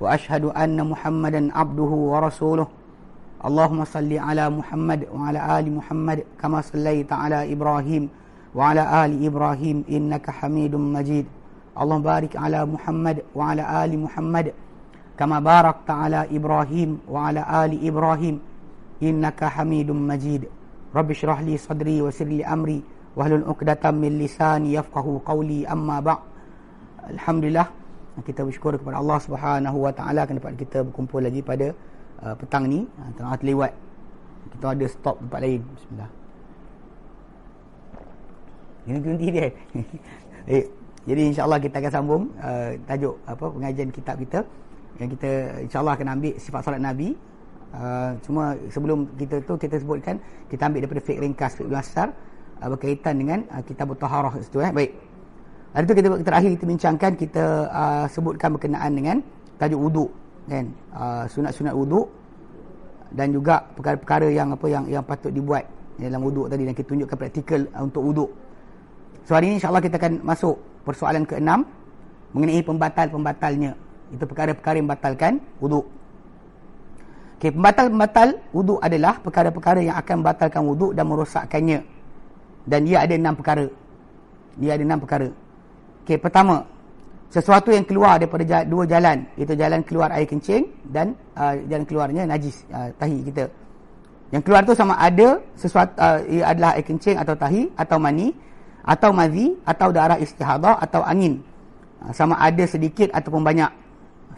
وأشهد أن محمدا عبده ورسوله. اللهم صل على محمد وعلى آل محمد كما صليت على إبراهيم وعلى آل إبراهيم إنك حميد مجيد. اللهم بارك على محمد وعلى آل محمد كما باركت على إبراهيم وعلى آل إبراهيم إنك حميد مجيد. رب اشرح لي صدري ويسر لي أمري واحلل عقدة من لساني يفقهوا قولي. أما بعد الحمد لله kita bersyukur kepada Allah Subhanahu Wa Taala kerana dapat kita berkumpul lagi pada uh, petang ni uh, tengah terlewat kita ada stop tempat lain. Bismillah. Ini ganti dia. Eh, jadi insyaallah kita akan sambung uh, tajuk apa pengajian kitab kita. Yang kita insyaallah akan ambil sifat solat nabi. Uh, cuma sebelum kita tu kita sebutkan kita ambil daripada fiqh ringkas fiqh asar uh, berkaitan dengan uh, kitab taharah itu eh. Baik Hari itu kita terakhir kita bincangkan kita uh, sebutkan berkenaan dengan tajuk wuduk kan uh, sunat-sunat wuduk dan juga perkara-perkara yang apa yang yang patut dibuat dalam wuduk tadi dan kita tunjukkan praktikal uh, untuk wuduk. So hari ini insya-Allah kita akan masuk persoalan ke-6 mengenai pembatal-pembatalnya. Itu perkara-perkara yang membatalkan wuduk. Okey, pembatal-pembatal wuduk adalah perkara-perkara yang akan membatalkan wuduk dan merosakkannya. Dan dia ada enam perkara. Dia ada enam perkara. Okey, pertama, sesuatu yang keluar daripada dua jalan, itu jalan keluar air kencing dan uh, jalan keluarnya najis uh, tahi kita. Yang keluar tu sama ada sesuatu uh, ia adalah air kencing atau tahi atau mani atau mazi atau darah istihadah atau angin. Uh, sama ada sedikit ataupun banyak.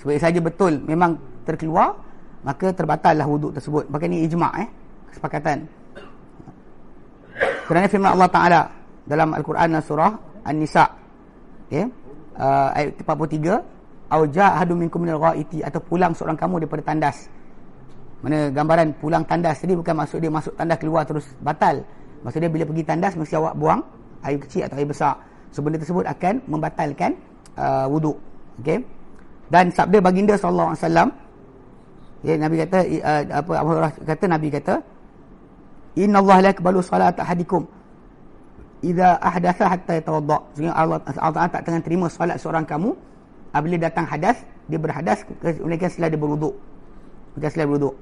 Sebaik saja betul memang terkeluar, maka terbatallah wuduk tersebut. Maka ini ijma' eh, kesepakatan. Kerana firman Allah Taala dalam Al-Quran surah An-Nisa' okay. uh, ayat 43 au ja'ahadu minkum minal ghaiti atau pulang seorang kamu daripada tandas. Mana gambaran pulang tandas tadi bukan maksud dia masuk tandas keluar terus batal. Maksud dia bila pergi tandas mesti awak buang air kecil atau air besar. So benda tersebut akan membatalkan uh, wuduk okey. Dan sabda baginda sallallahu alaihi wasallam ya nabi kata uh, apa Abu kata nabi kata? Innallaha la yaqbalu salat ahadikum idza ahdatha hatta yatawadda. Sehingga Allah Allah tak tengah terima solat seorang kamu apabila datang hadas, dia berhadas kemudian setelah dia berwuduk. Kemudian setelah berwuduk.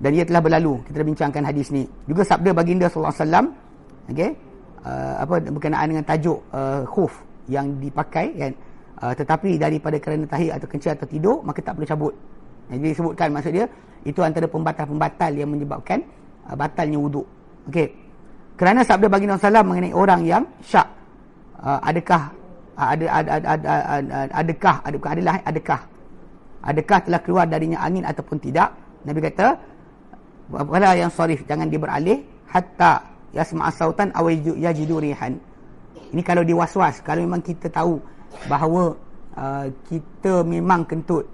Dan dia telah berlalu. Kita dah bincangkan hadis ni. Juga sabda baginda sallallahu alaihi wasallam, okey, uh, apa berkenaan dengan tajuk uh, khuf yang dipakai kan uh, tetapi daripada kerana tahi atau kencing atau tidur maka tak perlu cabut. Jadi disebutkan maksud dia itu antara pembatal-pembatal yang menyebabkan uh, batalnya wuduk. Okey. Kerana sabda baginda Sallam mengenai orang yang syak. Uh, adakah uh, ada, ada, ada, ada, ada, adakah adakah adalah adakah? Adakah telah keluar darinya angin ataupun tidak? Nabi kata wala yang sarif jangan dia beralih hatta yasma sautan aw yajidu rihan. Ini kalau dia was-was kalau memang kita tahu bahawa uh, kita memang kentut.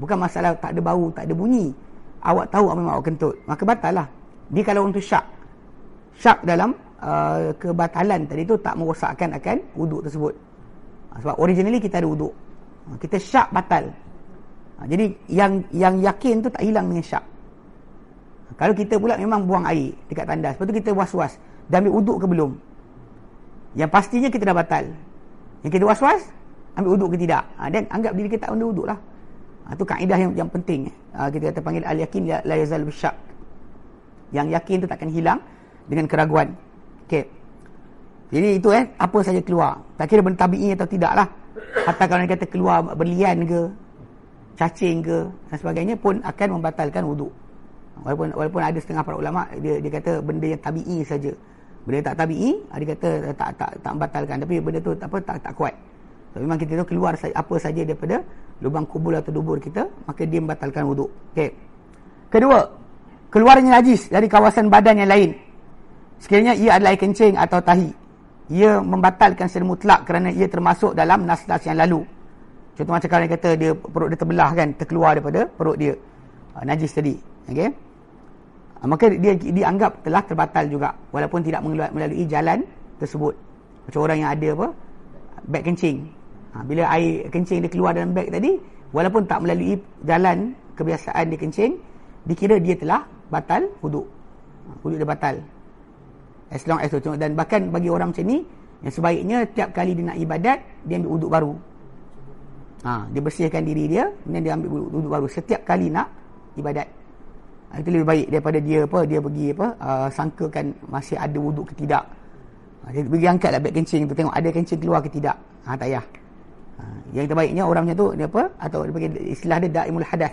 Bukan masalah tak ada bau tak ada bunyi. Awak tahu memang awak kentut. Maka batal lah dia kalau untuk syak syak dalam uh, kebatalan tadi tu tak merosakkan akan wuduk tersebut. Uh, sebab originally kita ada wuduk. Uh, kita syak batal. Uh, jadi yang yang yakin tu tak hilang dengan syak. Kalau kita pula memang buang air dekat tandas, lepas tu kita was-was, dah ambil wuduk ke belum? Yang pastinya kita dah batal. Yang kita was-was, ambil wuduk ke tidak? Dan anggap diri kita tak ambil wuduk lah. Itu kaedah yang, yang penting. Kita kata panggil al-yakin la yazal bisyak. Yang yakin tu takkan hilang dengan keraguan. Okey. Jadi itu eh apa saja keluar. Tak kira benda tabi'i atau tidak lah. Hatta kalau dia kata keluar berlian ke, cacing ke dan sebagainya pun akan membatalkan wuduk. Walaupun walaupun ada setengah para ulama dia dia kata benda yang tabi'i saja. Benda tak tabi'i dia kata tak tak tak membatalkan tapi benda tu apa tak tak kuat. So, memang kita tu keluar apa saja daripada lubang kubur atau dubur kita maka dia membatalkan wuduk. Okey. Kedua, keluarnya najis dari kawasan badan yang lain Sekiranya ia adalah air kencing atau tahi. Ia membatalkan secara mutlak kerana ia termasuk dalam nas-nas yang lalu. Contoh macam kalau dia kata dia perut dia terbelah kan, terkeluar daripada perut dia. Uh, najis tadi. okey uh, maka dia dianggap telah terbatal juga walaupun tidak melalui jalan tersebut macam orang yang ada apa beg kencing ha, bila air kencing dia keluar dalam beg tadi walaupun tak melalui jalan kebiasaan dia kencing dikira dia telah batal wuduk wuduk dia batal as long as tu dan bahkan bagi orang macam ni yang sebaiknya tiap kali dia nak ibadat dia ambil wuduk baru. Ha, dia bersihkan diri dia kemudian dia ambil wuduk baru. Setiap kali nak ibadat. Ha, itu lebih baik daripada dia apa dia pergi apa uh, sangkakan masih ada wuduk ke tidak. Ha, dia pergi angkatlah beg kencing tu tengok ada kencing keluar ke tidak. Ha, tak payah. Ha, yang terbaiknya orang macam tu dia apa atau dia bagi istilah dia daimul hadas.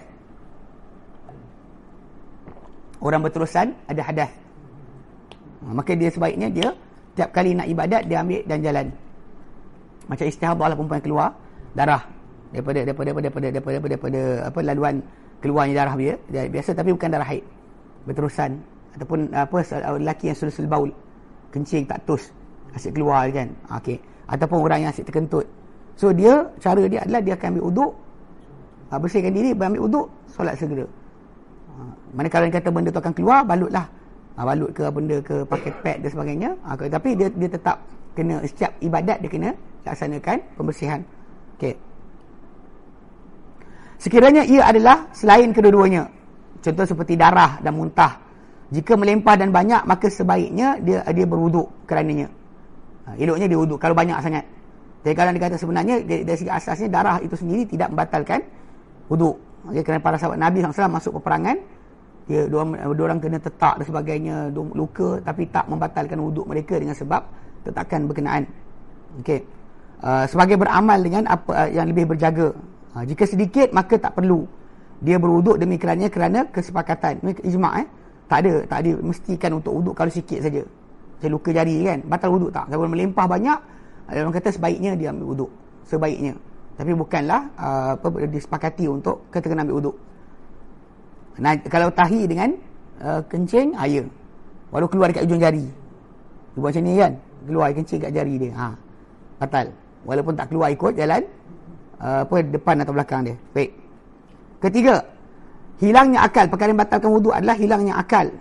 Orang berterusan ada hadas. Ha, maka dia sebaiknya dia tiap kali nak ibadat dia ambil dan jalan. Macam istihadah lah perempuan keluar darah daripada daripada daripada daripada daripada, daripada, daripada apa laluan keluarnya darah dia, dia biasa tapi bukan darah haid. Berterusan ataupun apa lelaki yang sulsul baul kencing tak tus asyik keluar kan. Ha, okey. Ataupun orang yang asyik terkentut. So dia cara dia adalah dia akan ambil uduk ha, bersihkan diri ambil uduk solat segera. Ha, manakala kata benda tu akan keluar balutlah ha, balut ke benda ke pakai pad dan sebagainya. Ha, tapi dia dia tetap kena setiap ibadat dia kena laksanakan pembersihan. Okey. Sekiranya ia adalah selain kedua-duanya contoh seperti darah dan muntah jika melempah dan banyak maka sebaiknya dia dia berwuduk kerananya. Ha, eloknya dia wuduk kalau banyak sangat. Jadi kalau dikata sebenarnya dari, dari segi asasnya darah itu sendiri tidak membatalkan wuduk. Okay, kerana para sahabat Nabi SAW masuk peperangan dia dua, orang kena tetak dan sebagainya luka tapi tak membatalkan wuduk mereka dengan sebab tetakan berkenaan. Okey. Uh, sebagai beramal dengan apa uh, yang lebih berjaga. Uh, jika sedikit maka tak perlu. Dia berwuduk demi kerana kerana kesepakatan. Ini ijma' eh. Tak ada tak ada. Mestikan untuk wuduk kalau sikit saja. Macam luka jari kan. Batal wuduk tak? Kalau melimpah banyak orang kata sebaiknya dia ambil wuduk. Sebaiknya. Tapi bukanlah uh, apa disepakati untuk kata kena ambil wuduk Nah, kalau tahi dengan uh, kencing, air. Walau keluar dekat ujung jari. Dia buat macam ni kan? Keluar kencing kat jari dia. Ha. Batal. Walaupun tak keluar ikut jalan uh, apa depan atau belakang dia. Baik. Ketiga, hilangnya akal. Perkara yang batalkan wuduk adalah hilangnya akal.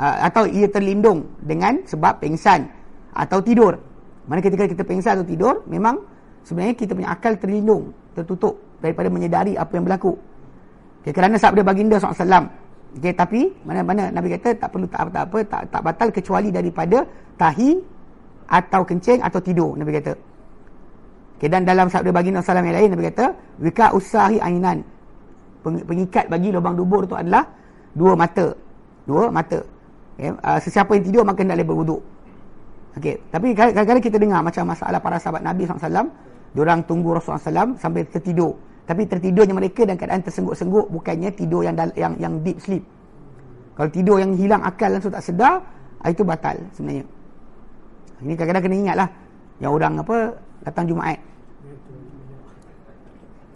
Uh, atau ia terlindung dengan sebab pengsan atau tidur. Mana ketika kita pengsan atau tidur, memang sebenarnya kita punya akal terlindung, tertutup daripada menyedari apa yang berlaku. Okay, kerana sabda baginda SAW. Okay, tapi mana-mana Nabi kata tak perlu tak apa-apa, tak, tak batal kecuali daripada tahi atau kencing atau tidur. Nabi kata. Okay, dan dalam sabda baginda SAW yang lain, Nabi kata, Wika usahi ainan. Pengikat bagi lubang dubur itu adalah dua mata. Dua mata. Okay, uh, sesiapa yang tidur maka boleh berwuduk. Okay, tapi kadang-kadang kita dengar macam masalah para sahabat Nabi SAW, diorang tunggu Rasulullah SAW sampai tertidur. Tapi tertidurnya mereka dan keadaan tersengguk-sengguk bukannya tidur yang yang yang deep sleep. Kalau tidur yang hilang akal langsung tak sedar, ah, itu batal sebenarnya. Ini kadang-kadang kena ingatlah yang orang apa datang Jumaat.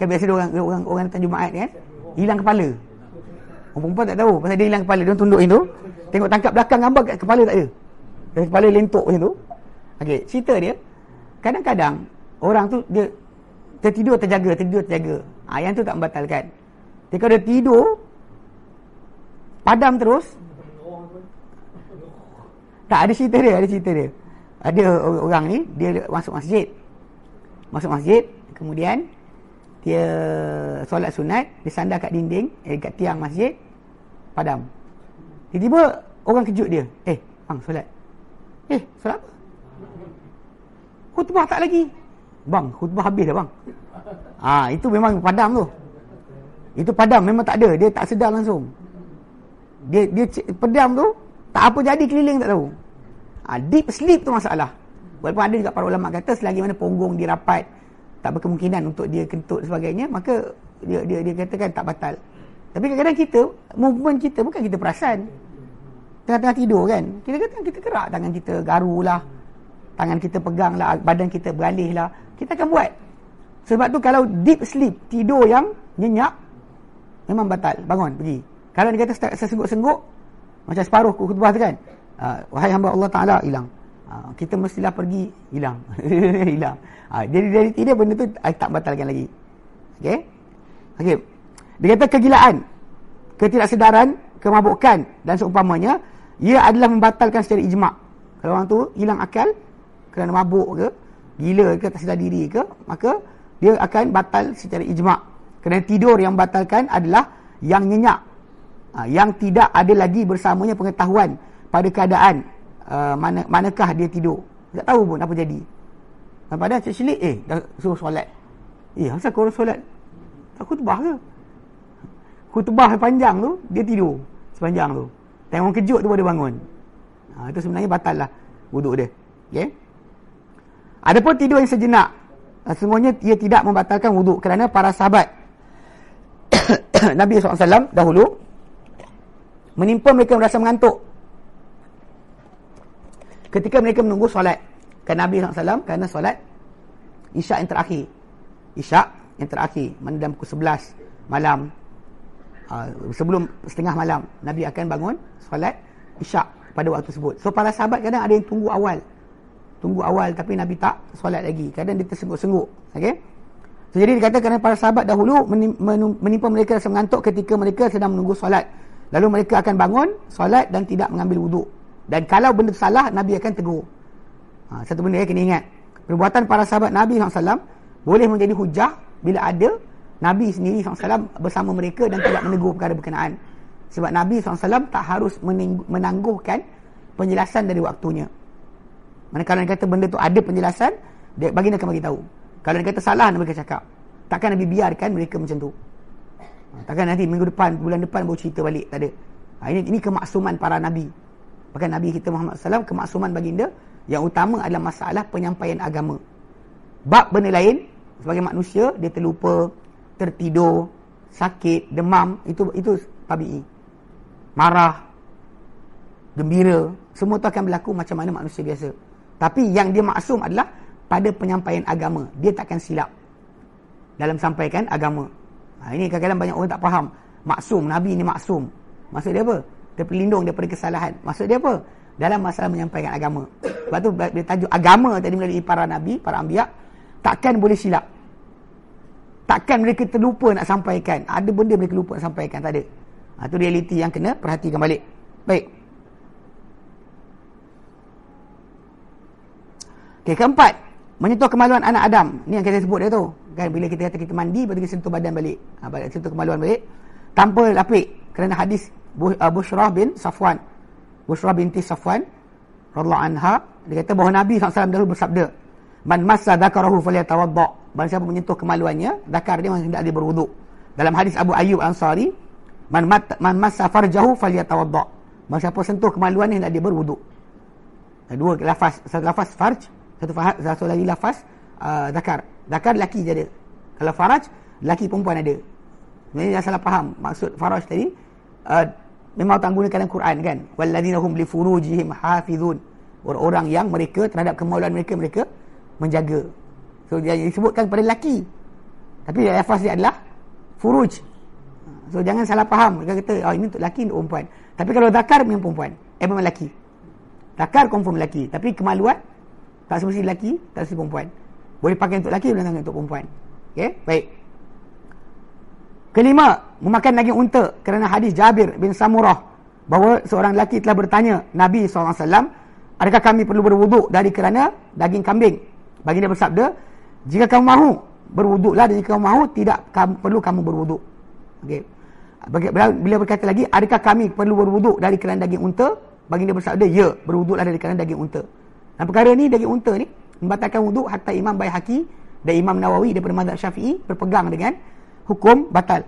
Kan biasa orang orang orang datang Jumaat kan, hilang kepala. Perempuan tak tahu pasal dia hilang kepala, dia tunduk itu. Tengok tangkap belakang gambar kat kepala tak ada. Kepala lentok macam tu. Okey, cerita dia kadang-kadang orang tu dia tertidur terjaga tertidur terjaga. Ha, yang tu tak membatalkan. Tapi kalau dia tidur padam terus. Tak ada cerita dia ada cerita dia. Ada orang ni dia masuk masjid. Masuk masjid kemudian dia solat sunat dia sandar kat dinding eh kat tiang masjid padam. Tiba-tiba orang kejut dia. Eh bang solat. Eh solat apa? Khutbah tak lagi Bang, khutbah habis dah bang. Ha, itu memang padam tu. Itu padam memang tak ada, dia tak sedar langsung. Dia dia pedam tu tak apa jadi keliling tak tahu. Ah, ha, deep sleep tu masalah. Walaupun ada juga para ulama kata selagi mana punggung dia rapat, tak berkemungkinan untuk dia kentut sebagainya, maka dia dia dia katakan tak batal. Tapi kadang-kadang kita, movement kita bukan kita perasan. Tengah-tengah tidur kan. Kita kata kita kerak tangan kita garulah. Tangan kita pegang lah, badan kita beralih lah kita akan buat. Sebab tu kalau deep sleep tidur yang nyenyak memang batal. Bangun pergi. Kalau dia kata sesenggup-senggup macam separuh khutbah tu kan uh, wahai hamba Allah Ta'ala hilang. Uh, kita mestilah pergi hilang. Hilang. Uh, jadi dari tidur benda tu uh, tak batalkan lagi. Ok ok dia kata kegilaan ketidaksedaran, kemabukan dan seumpamanya, ia adalah membatalkan secara ijma'. Kalau orang tu hilang akal kerana mabuk ke, gila ke, tak sedar diri ke, maka dia akan batal secara ijma'. Kerana tidur yang batalkan adalah yang nyenyak. Ha, yang tidak ada lagi bersamanya pengetahuan pada keadaan uh, mana manakah dia tidur. Tak tahu pun apa jadi. Dan pada cik Syilik, eh, dah suruh solat. Eh, asal korang solat? Tak khutbah ke? Khutbah panjang tu, dia tidur sepanjang tu. Tengok orang kejut tu dia bangun. Ha, itu sebenarnya batal lah wuduk dia. Okay? Adapun tidur yang sejenak, sesungguhnya ia tidak membatalkan wuduk kerana para sahabat. Nabi SAW dahulu menimpa mereka merasa mengantuk. Ketika mereka menunggu solat kan Nabi SAW kerana solat isyak yang terakhir. Isyak yang terakhir mana dalam pukul 11 malam. Uh, sebelum setengah malam Nabi akan bangun solat isyak pada waktu tersebut. So para sahabat kadang ada yang tunggu awal tunggu awal tapi Nabi tak solat lagi. Kadang dia tersengguk-sengguk okay? so, jadi dikatakan para sahabat dahulu menimpa mereka rasa mengantuk ketika mereka sedang menunggu solat. Lalu mereka akan bangun solat dan tidak mengambil wuduk dan kalau benda salah Nabi akan tegur. Ha, satu benda yang kena ingat. Perbuatan para sahabat Nabi SAW boleh menjadi hujah bila ada Nabi sendiri SAW bersama mereka dan tidak menegur perkara berkenaan. Sebab Nabi SAW tak harus menangguhkan penjelasan dari waktunya mana kalau dia kata benda tu ada penjelasan dia bagi nak bagi tahu. Kalau dia kata salah mereka cakap. Takkan Nabi biarkan mereka macam tu. Ha, takkan nanti minggu depan bulan depan baru cerita balik tak ada. Ha, ini, ini kemaksuman para Nabi. Bahkan Nabi kita Muhammad SAW kemaksuman baginda. Yang utama adalah masalah penyampaian agama. Bab benda lain sebagai manusia dia terlupa tertidur sakit demam itu itu tabii. Marah gembira semua itu akan berlaku macam mana manusia biasa tapi yang dia maksum adalah pada penyampaian agama. Dia takkan silap dalam sampaikan agama. Ha, ini kadang-kadang banyak orang tak faham. Maksum nabi ni maksum. Maksud dia apa? Dia pelindung daripada kesalahan. Maksud dia apa? Dalam masalah menyampaikan agama. Sebab tu dia tajuk agama tadi melalui para nabi para ambiak takkan boleh silap. Takkan mereka terlupa nak sampaikan. Ada benda mereka lupa nak sampaikan. Tak ada. Ha, itu realiti yang kena perhatikan balik. Baik okay, keempat. Menyentuh kemaluan anak Adam. Ni yang kita sebut dia tu. Kan bila kita kata kita mandi lepas kita sentuh badan balik. Ha, balik sentuh kemaluan balik. Tanpa lapik. Kerana hadis uh, Bushrah bin Safwan. Bushrah binti Safwan radhiyallahu anha dia kata bahawa Nabi SAW dahulu bersabda man massa dzakarahu falyatawadda. Barang siapa menyentuh kemaluannya zakar dia masih tidak dia berwuduk. Dalam hadis Abu Ayyub Ansari man mat, man massa farjahu falyatawadda. Barang siapa sentuh kemaluannya hendak dia berwuduk. Dua lafaz satu lafaz farj satu fahad, satu lagi lafaz uh, zakar. Zakar lelaki je ada. Kalau faraj lelaki perempuan ada. Ini dah salah faham maksud faraj tadi. Uh, memang tak gunakan Quran kan? Walladzina hum li furujihim hafizun. Orang-orang yang mereka terhadap kemaluan mereka mereka menjaga. So dia disebutkan pada lelaki. Tapi lafaz dia adalah furuj. So jangan salah faham. Mereka kata oh ini untuk lelaki untuk perempuan. Tapi kalau zakar memang perempuan. Eh memang lelaki. Zakar confirm lelaki. Tapi kemaluan tak semestinya lelaki tak semestinya perempuan boleh pakai untuk lelaki boleh pakai untuk perempuan okey baik kelima memakan daging unta kerana hadis Jabir bin Samurah bahawa seorang lelaki telah bertanya Nabi SAW adakah kami perlu berwuduk dari kerana daging kambing bagi dia bersabda, jika kamu mahu berwuduklah dan jika kamu mahu tidak kamu, perlu kamu berwuduk. Okey. Bila berkata lagi, adakah kami perlu berwuduk dari kerana daging unta? Bagi dia bersabda, ya, berwuduklah dari kerana daging unta. Dan perkara ni daging unta ni membatalkan wuduk hatta Imam Baihaqi dan Imam Nawawi daripada mazhab Syafi'i berpegang dengan hukum batal.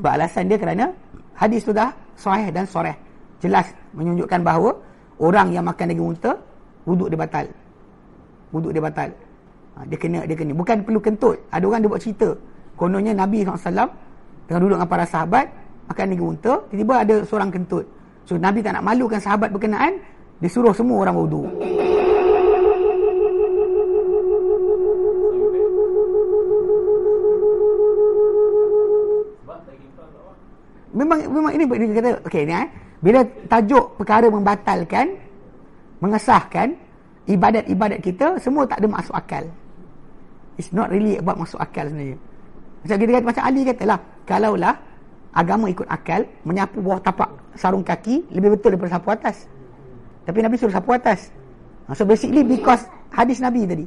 Beralasan dia kerana hadis sudah sahih dan soreh. Jelas menunjukkan bahawa orang yang makan daging unta wuduk dia batal wuduk dia batal. Ha, dia kena dia kena bukan perlu kentut. Ada orang dia buat cerita. Kononnya Nabi SAW tengah duduk dengan para sahabat makan negeri unta, tiba-tiba ada seorang kentut. So Nabi tak nak malukan sahabat berkenaan, dia suruh semua orang wuduk. Memang memang ini dia kata okey ni eh. Bila tajuk perkara membatalkan mengesahkan ibadat-ibadat kita semua tak ada masuk akal. It's not really about masuk akal sebenarnya. Macam kita kata macam Ali katalah, kalaulah agama ikut akal menyapu bawah tapak sarung kaki lebih betul daripada sapu atas tapi Nabi suruh sapu atas. Ha, so basically because hadis Nabi tadi.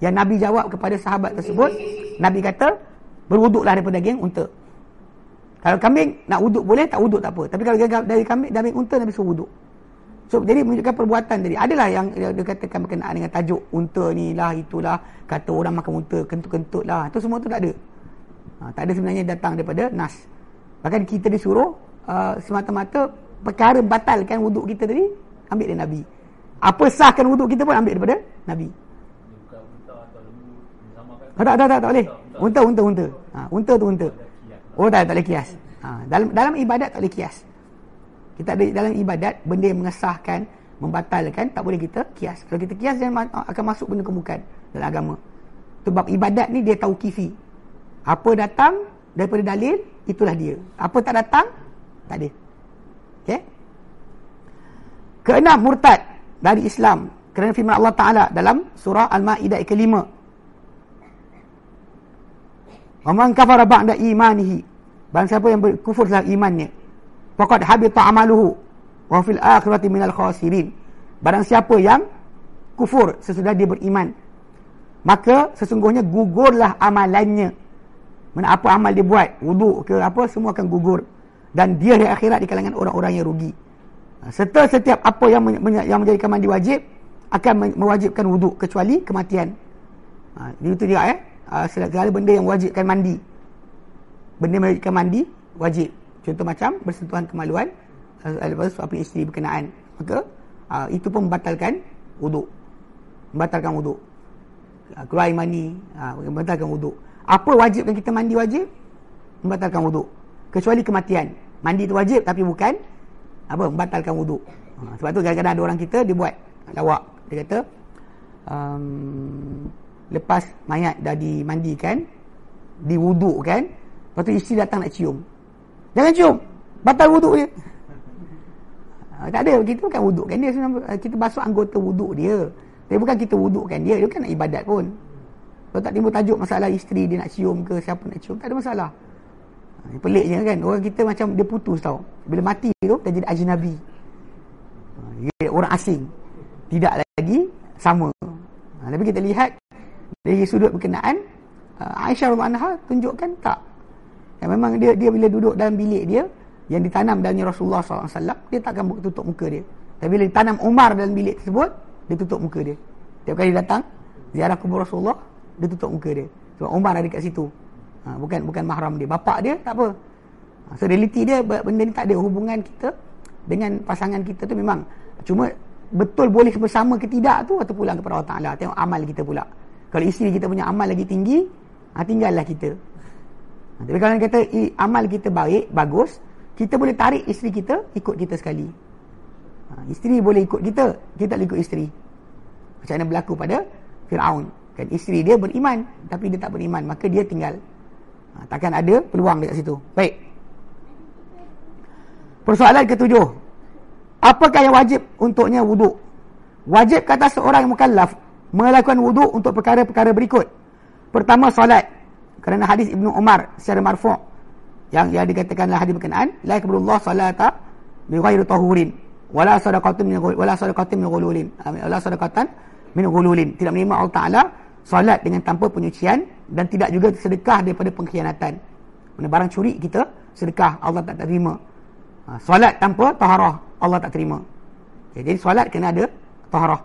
Yang Nabi jawab kepada sahabat tersebut Nabi kata berwuduklah daripada daging unta. Kalau kambing nak wuduk boleh tak wuduk tak apa. Tapi kalau dari kambing dari unta Nabi suruh wuduk. So jadi menunjukkan perbuatan tadi. Adalah yang dia, dia katakan berkenaan dengan tajuk unta ni lah itulah. Kata orang makan unta kentut-kentut lah. Itu semua tu tak ada. Ha, tak ada sebenarnya datang daripada nas. Bahkan kita disuruh uh, semata-mata perkara batalkan wuduk kita tadi ambil dari Nabi. Apa sahkan wuduk kita pun ambil daripada Nabi. Oh, tak, tak, tak, tak boleh. Unta, unta, unta. Ha, unta tu unta. Oh, tak, tak boleh kias. Ha, dalam dalam ibadat tak boleh kias. Kita ada dalam ibadat, benda yang mengesahkan, membatalkan, tak boleh kita kias. Kalau kita kias, dia akan masuk benda kemukan dalam agama. Sebab ibadat ni dia tahu kifi. Apa datang daripada dalil, itulah dia. Apa tak datang? Tak ada. Okay? keenam murtad dari Islam kerana firman Allah Taala dalam surah Al-Maidah ayat kelima. Man kafara ba'da imanihi. Barang siapa yang berkufur setelah imannya. Faqad habita amaluhu wa fil akhirati minal khasirin. Barang siapa yang kufur sesudah dia beriman maka sesungguhnya gugurlah amalannya. Mana apa amal dia buat, wuduk ke apa semua akan gugur dan dia di akhirat di kalangan orang-orang yang rugi. Ha, serta setiap apa yang, yang menjadikan mandi wajib, akan mewajibkan wuduk kecuali kematian. Ha, itu dia eh. Ha, segala benda yang wajibkan mandi. Benda mewajibkan mandi, wajib. Contoh macam bersentuhan kemaluan, ha, lepas suami isteri berkenaan. Maka, ha, itu pun membatalkan wuduk. Membatalkan wuduk. Ha, keluar air mani, ha, membatalkan wuduk. Apa wajib yang kita mandi wajib? Membatalkan wuduk. Kecuali kematian. Mandi itu wajib tapi bukan apa membatalkan wuduk. Ha, sebab tu kadang-kadang ada orang kita dia buat lawak. Dia kata um, lepas mayat dah dimandikan, diwudukkan, lepas tu isteri datang nak cium. Jangan cium. Batal wuduk dia. Ha, tak ada. Kita bukan wudukkan dia. Kita basuh anggota wuduk dia. Tapi bukan kita wudukkan dia. Dia bukan nak ibadat pun. Kalau tak timbul tajuk masalah isteri dia nak cium ke siapa nak cium, tak ada masalah. Ha, peliknya kan, orang kita macam dia putus tau. Bila mati tu, dia jadi ajnabi. Ha, dia orang asing. Tidak lagi sama. Ha, tapi kita lihat dari sudut berkenaan, uh, Aisyah Anha tunjukkan tak. Yang memang dia dia bila duduk dalam bilik dia, yang ditanam dalamnya Rasulullah SAW, dia takkan tutup muka dia. Tapi bila ditanam Umar dalam bilik tersebut, dia tutup muka dia. Tiap kali datang, ziarah kubur Rasulullah, dia tutup muka dia sebab Umar ada kat situ ha, bukan bukan mahram dia. Bapak dia tak apa. Ha, so reality dia benda ni tak ada hubungan kita dengan pasangan kita tu memang. Cuma betul boleh bersama ke tidak tu atau pulang kepada Allah Ta'ala. Tengok amal kita pula. Kalau isteri kita punya amal lagi tinggi ha, tinggallah kita. Ha, tapi kalau kata amal kita baik bagus kita boleh tarik isteri kita ikut kita sekali. Ha, isteri boleh ikut kita kita tak ikut isteri. Macam mana berlaku pada Fir'aun. Kan isteri dia beriman tapi dia tak beriman maka dia tinggal ha, takkan ada peluang dekat situ. Baik. Persoalan ketujuh. Apakah yang wajib untuknya wuduk wajib kata seorang yang mukallaf melakukan wuduk untuk perkara-perkara berikut. Pertama solat. Kerana hadis Ibnu Umar secara marfu' yang yang dikatakanlah hadis berkenaan la yakbulullah salata bi ghairi tahurin wala sadaqatin min wala sadaqatin min ghululin. Wala sadaqatan min ghululin. Tidak menerima Allah Taala solat dengan tanpa penyucian dan tidak juga sedekah daripada pengkhianatan. Mana barang curi kita sedekah Allah tak terima. Ha, solat tanpa taharah Allah tak terima. Okay, jadi solat kena ada taharah.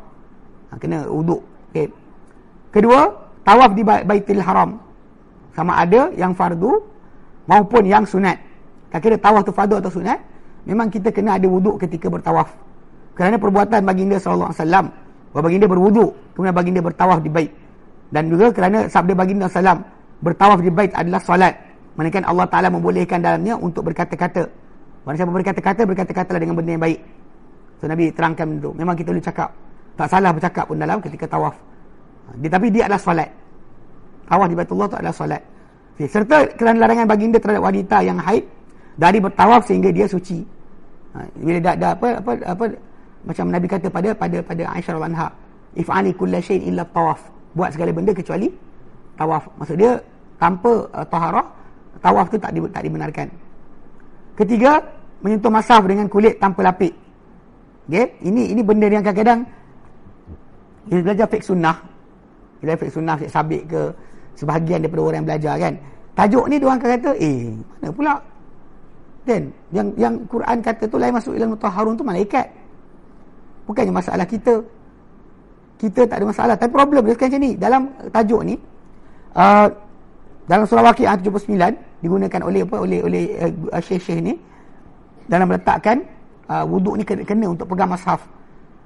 Ha, kena wuduk. Okay. Kedua, tawaf di Baitul Haram. Sama ada yang fardu maupun yang sunat. Tak kira tawaf tu fardu atau sunat, memang kita kena ada wuduk ketika bertawaf. Kerana perbuatan baginda wasallam, baginda berwuduk, kemudian baginda bertawaf di bait dan juga kerana sabda baginda salam bertawaf di bait adalah solat. Manakan Allah Taala membolehkan dalamnya untuk berkata-kata. Barang siapa berkata-kata berkata-katalah dengan benda yang baik. So Nabi terangkan itu memang kita boleh cakap. Tak salah bercakap pun dalam ketika tawaf. Dia, tapi dia adalah solat. Tawaf di Baitullah itu adalah solat. Okay. serta kerana larangan baginda terhadap wanita yang haid dari bertawaf sehingga dia suci. Ha, bila dah, dah apa, apa apa macam Nabi kata pada pada pada Aisyah radhiyallahu anha if'ali kulla shay'in illa tawaf buat segala benda kecuali tawaf. Maksud dia tanpa uh, taharah tawaf tu tak di, tak dibenarkan. Ketiga, menyentuh masaf dengan kulit tanpa lapik. Okay? Ini ini benda yang kadang-kadang kita belajar fiqh sunnah. Kita fiqh sunnah, fiqh sabit ke sebahagian daripada orang yang belajar kan. Tajuk ni dia orang kata, eh, mana pula? Kan? Yang yang Quran kata tu lain masuk ilmu mutahharun tu malaikat. Bukannya masalah kita. Kita tak ada masalah. Tapi problem dia sekarang macam ni. Dalam tajuk ni, uh, dalam surah Waqi'ah 79 digunakan oleh apa oleh oleh uh, syekh-syekh ni dalam meletakkan uh, wuduk ni kena, kena untuk pegang mushaf.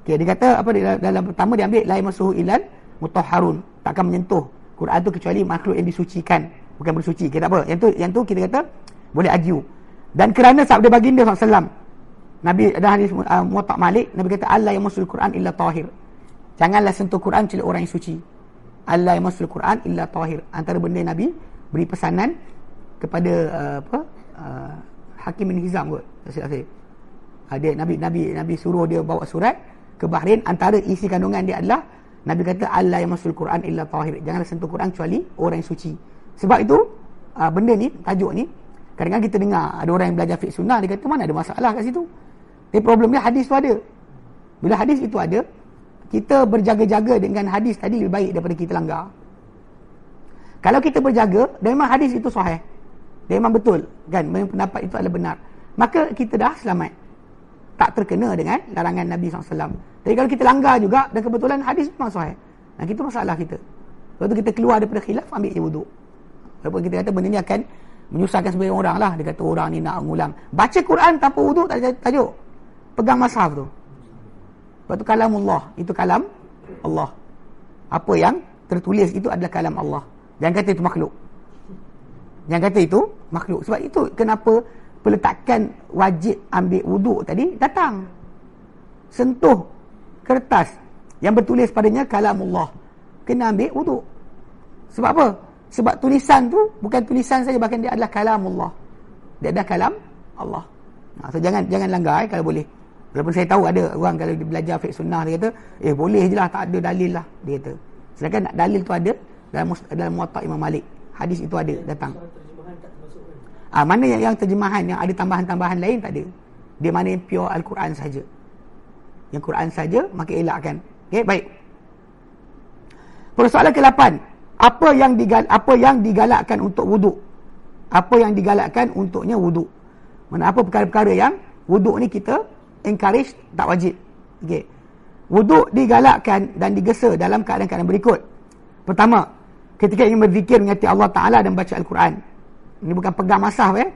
Okey dia kata apa dia, dalam pertama dia ambil la masuhu ilal mutahharun takkan menyentuh Quran tu kecuali makhluk yang disucikan bukan bersuci. Kita apa? Yang tu yang tu kita kata boleh argue. Dan kerana sabda baginda SAW Nabi ada hadis uh, Muwatta Malik Nabi kata Allah yang masul Quran illa tahir. Janganlah sentuh Quran kecuali orang yang suci. Allah yang masul Quran illa tahir. Antara benda Nabi beri pesanan kepada uh, apa uh, Hakim bin Hizam kot. Saya saya ada Nabi Nabi Nabi suruh dia bawa surat ke Bahrain. Antara isi kandungan dia adalah Nabi kata Allah yang masul Quran illa tahir janganlah sentuh Quran kecuali orang yang suci. Sebab itu uh, benda ni tajuk ni kadang-kadang kita dengar ada orang yang belajar fiqh sunnah dia kata mana ada masalah kat situ? Tapi problemnya hadis tu ada. Bila hadis itu ada kita berjaga-jaga dengan hadis tadi lebih baik daripada kita langgar kalau kita berjaga, dan memang hadis itu sahih. Dia memang betul. Kan? Memang pendapat itu adalah benar. Maka kita dah selamat. Tak terkena dengan larangan Nabi SAW. Tapi kalau kita langgar juga, dan kebetulan hadis memang sahih. Nah, itu masalah kita. Lepas tu kita keluar daripada khilaf, ambil je wuduk. Walaupun kita kata benda ni akan menyusahkan sebagian orang lah. Dia kata orang ni nak mengulang. Baca Quran tanpa wuduk tak tajuk. Pegang mashaf tu. Lepas tu kalamullah. Itu kalam Allah. Apa yang tertulis itu adalah kalam Allah. Jangan kata itu makhluk. Jangan kata itu makhluk. Sebab itu kenapa peletakan wajib ambil wuduk tadi datang. Sentuh kertas yang bertulis padanya kalam Allah. Kena ambil wuduk. Sebab apa? Sebab tulisan tu bukan tulisan saja bahkan dia adalah kalam Allah. Dia adalah kalam Allah. Nah, so jangan jangan langgar eh, kalau boleh. Walaupun saya tahu ada orang kalau dia belajar fiqh sunnah dia kata, eh boleh je lah tak ada dalil lah. Dia kata. Sedangkan dalil tu ada dalam dalam muwatta Imam Malik. Hadis itu ada datang. Ah ha, mana yang, yang terjemahan? Yang ada tambahan-tambahan lain tak ada. Dia mana yang pure al-Quran saja. Yang Quran saja maka elakkan. Okey baik. Persoalan ke-8 apa yang digal apa yang digalakkan untuk wuduk apa yang digalakkan untuknya wuduk mana apa perkara-perkara yang wuduk ni kita encourage tak wajib okey wuduk digalakkan dan digesa dalam keadaan-keadaan berikut pertama ketika ingin berzikir mengati Allah Ta'ala dan baca Al-Quran. Ini bukan pegang masah eh.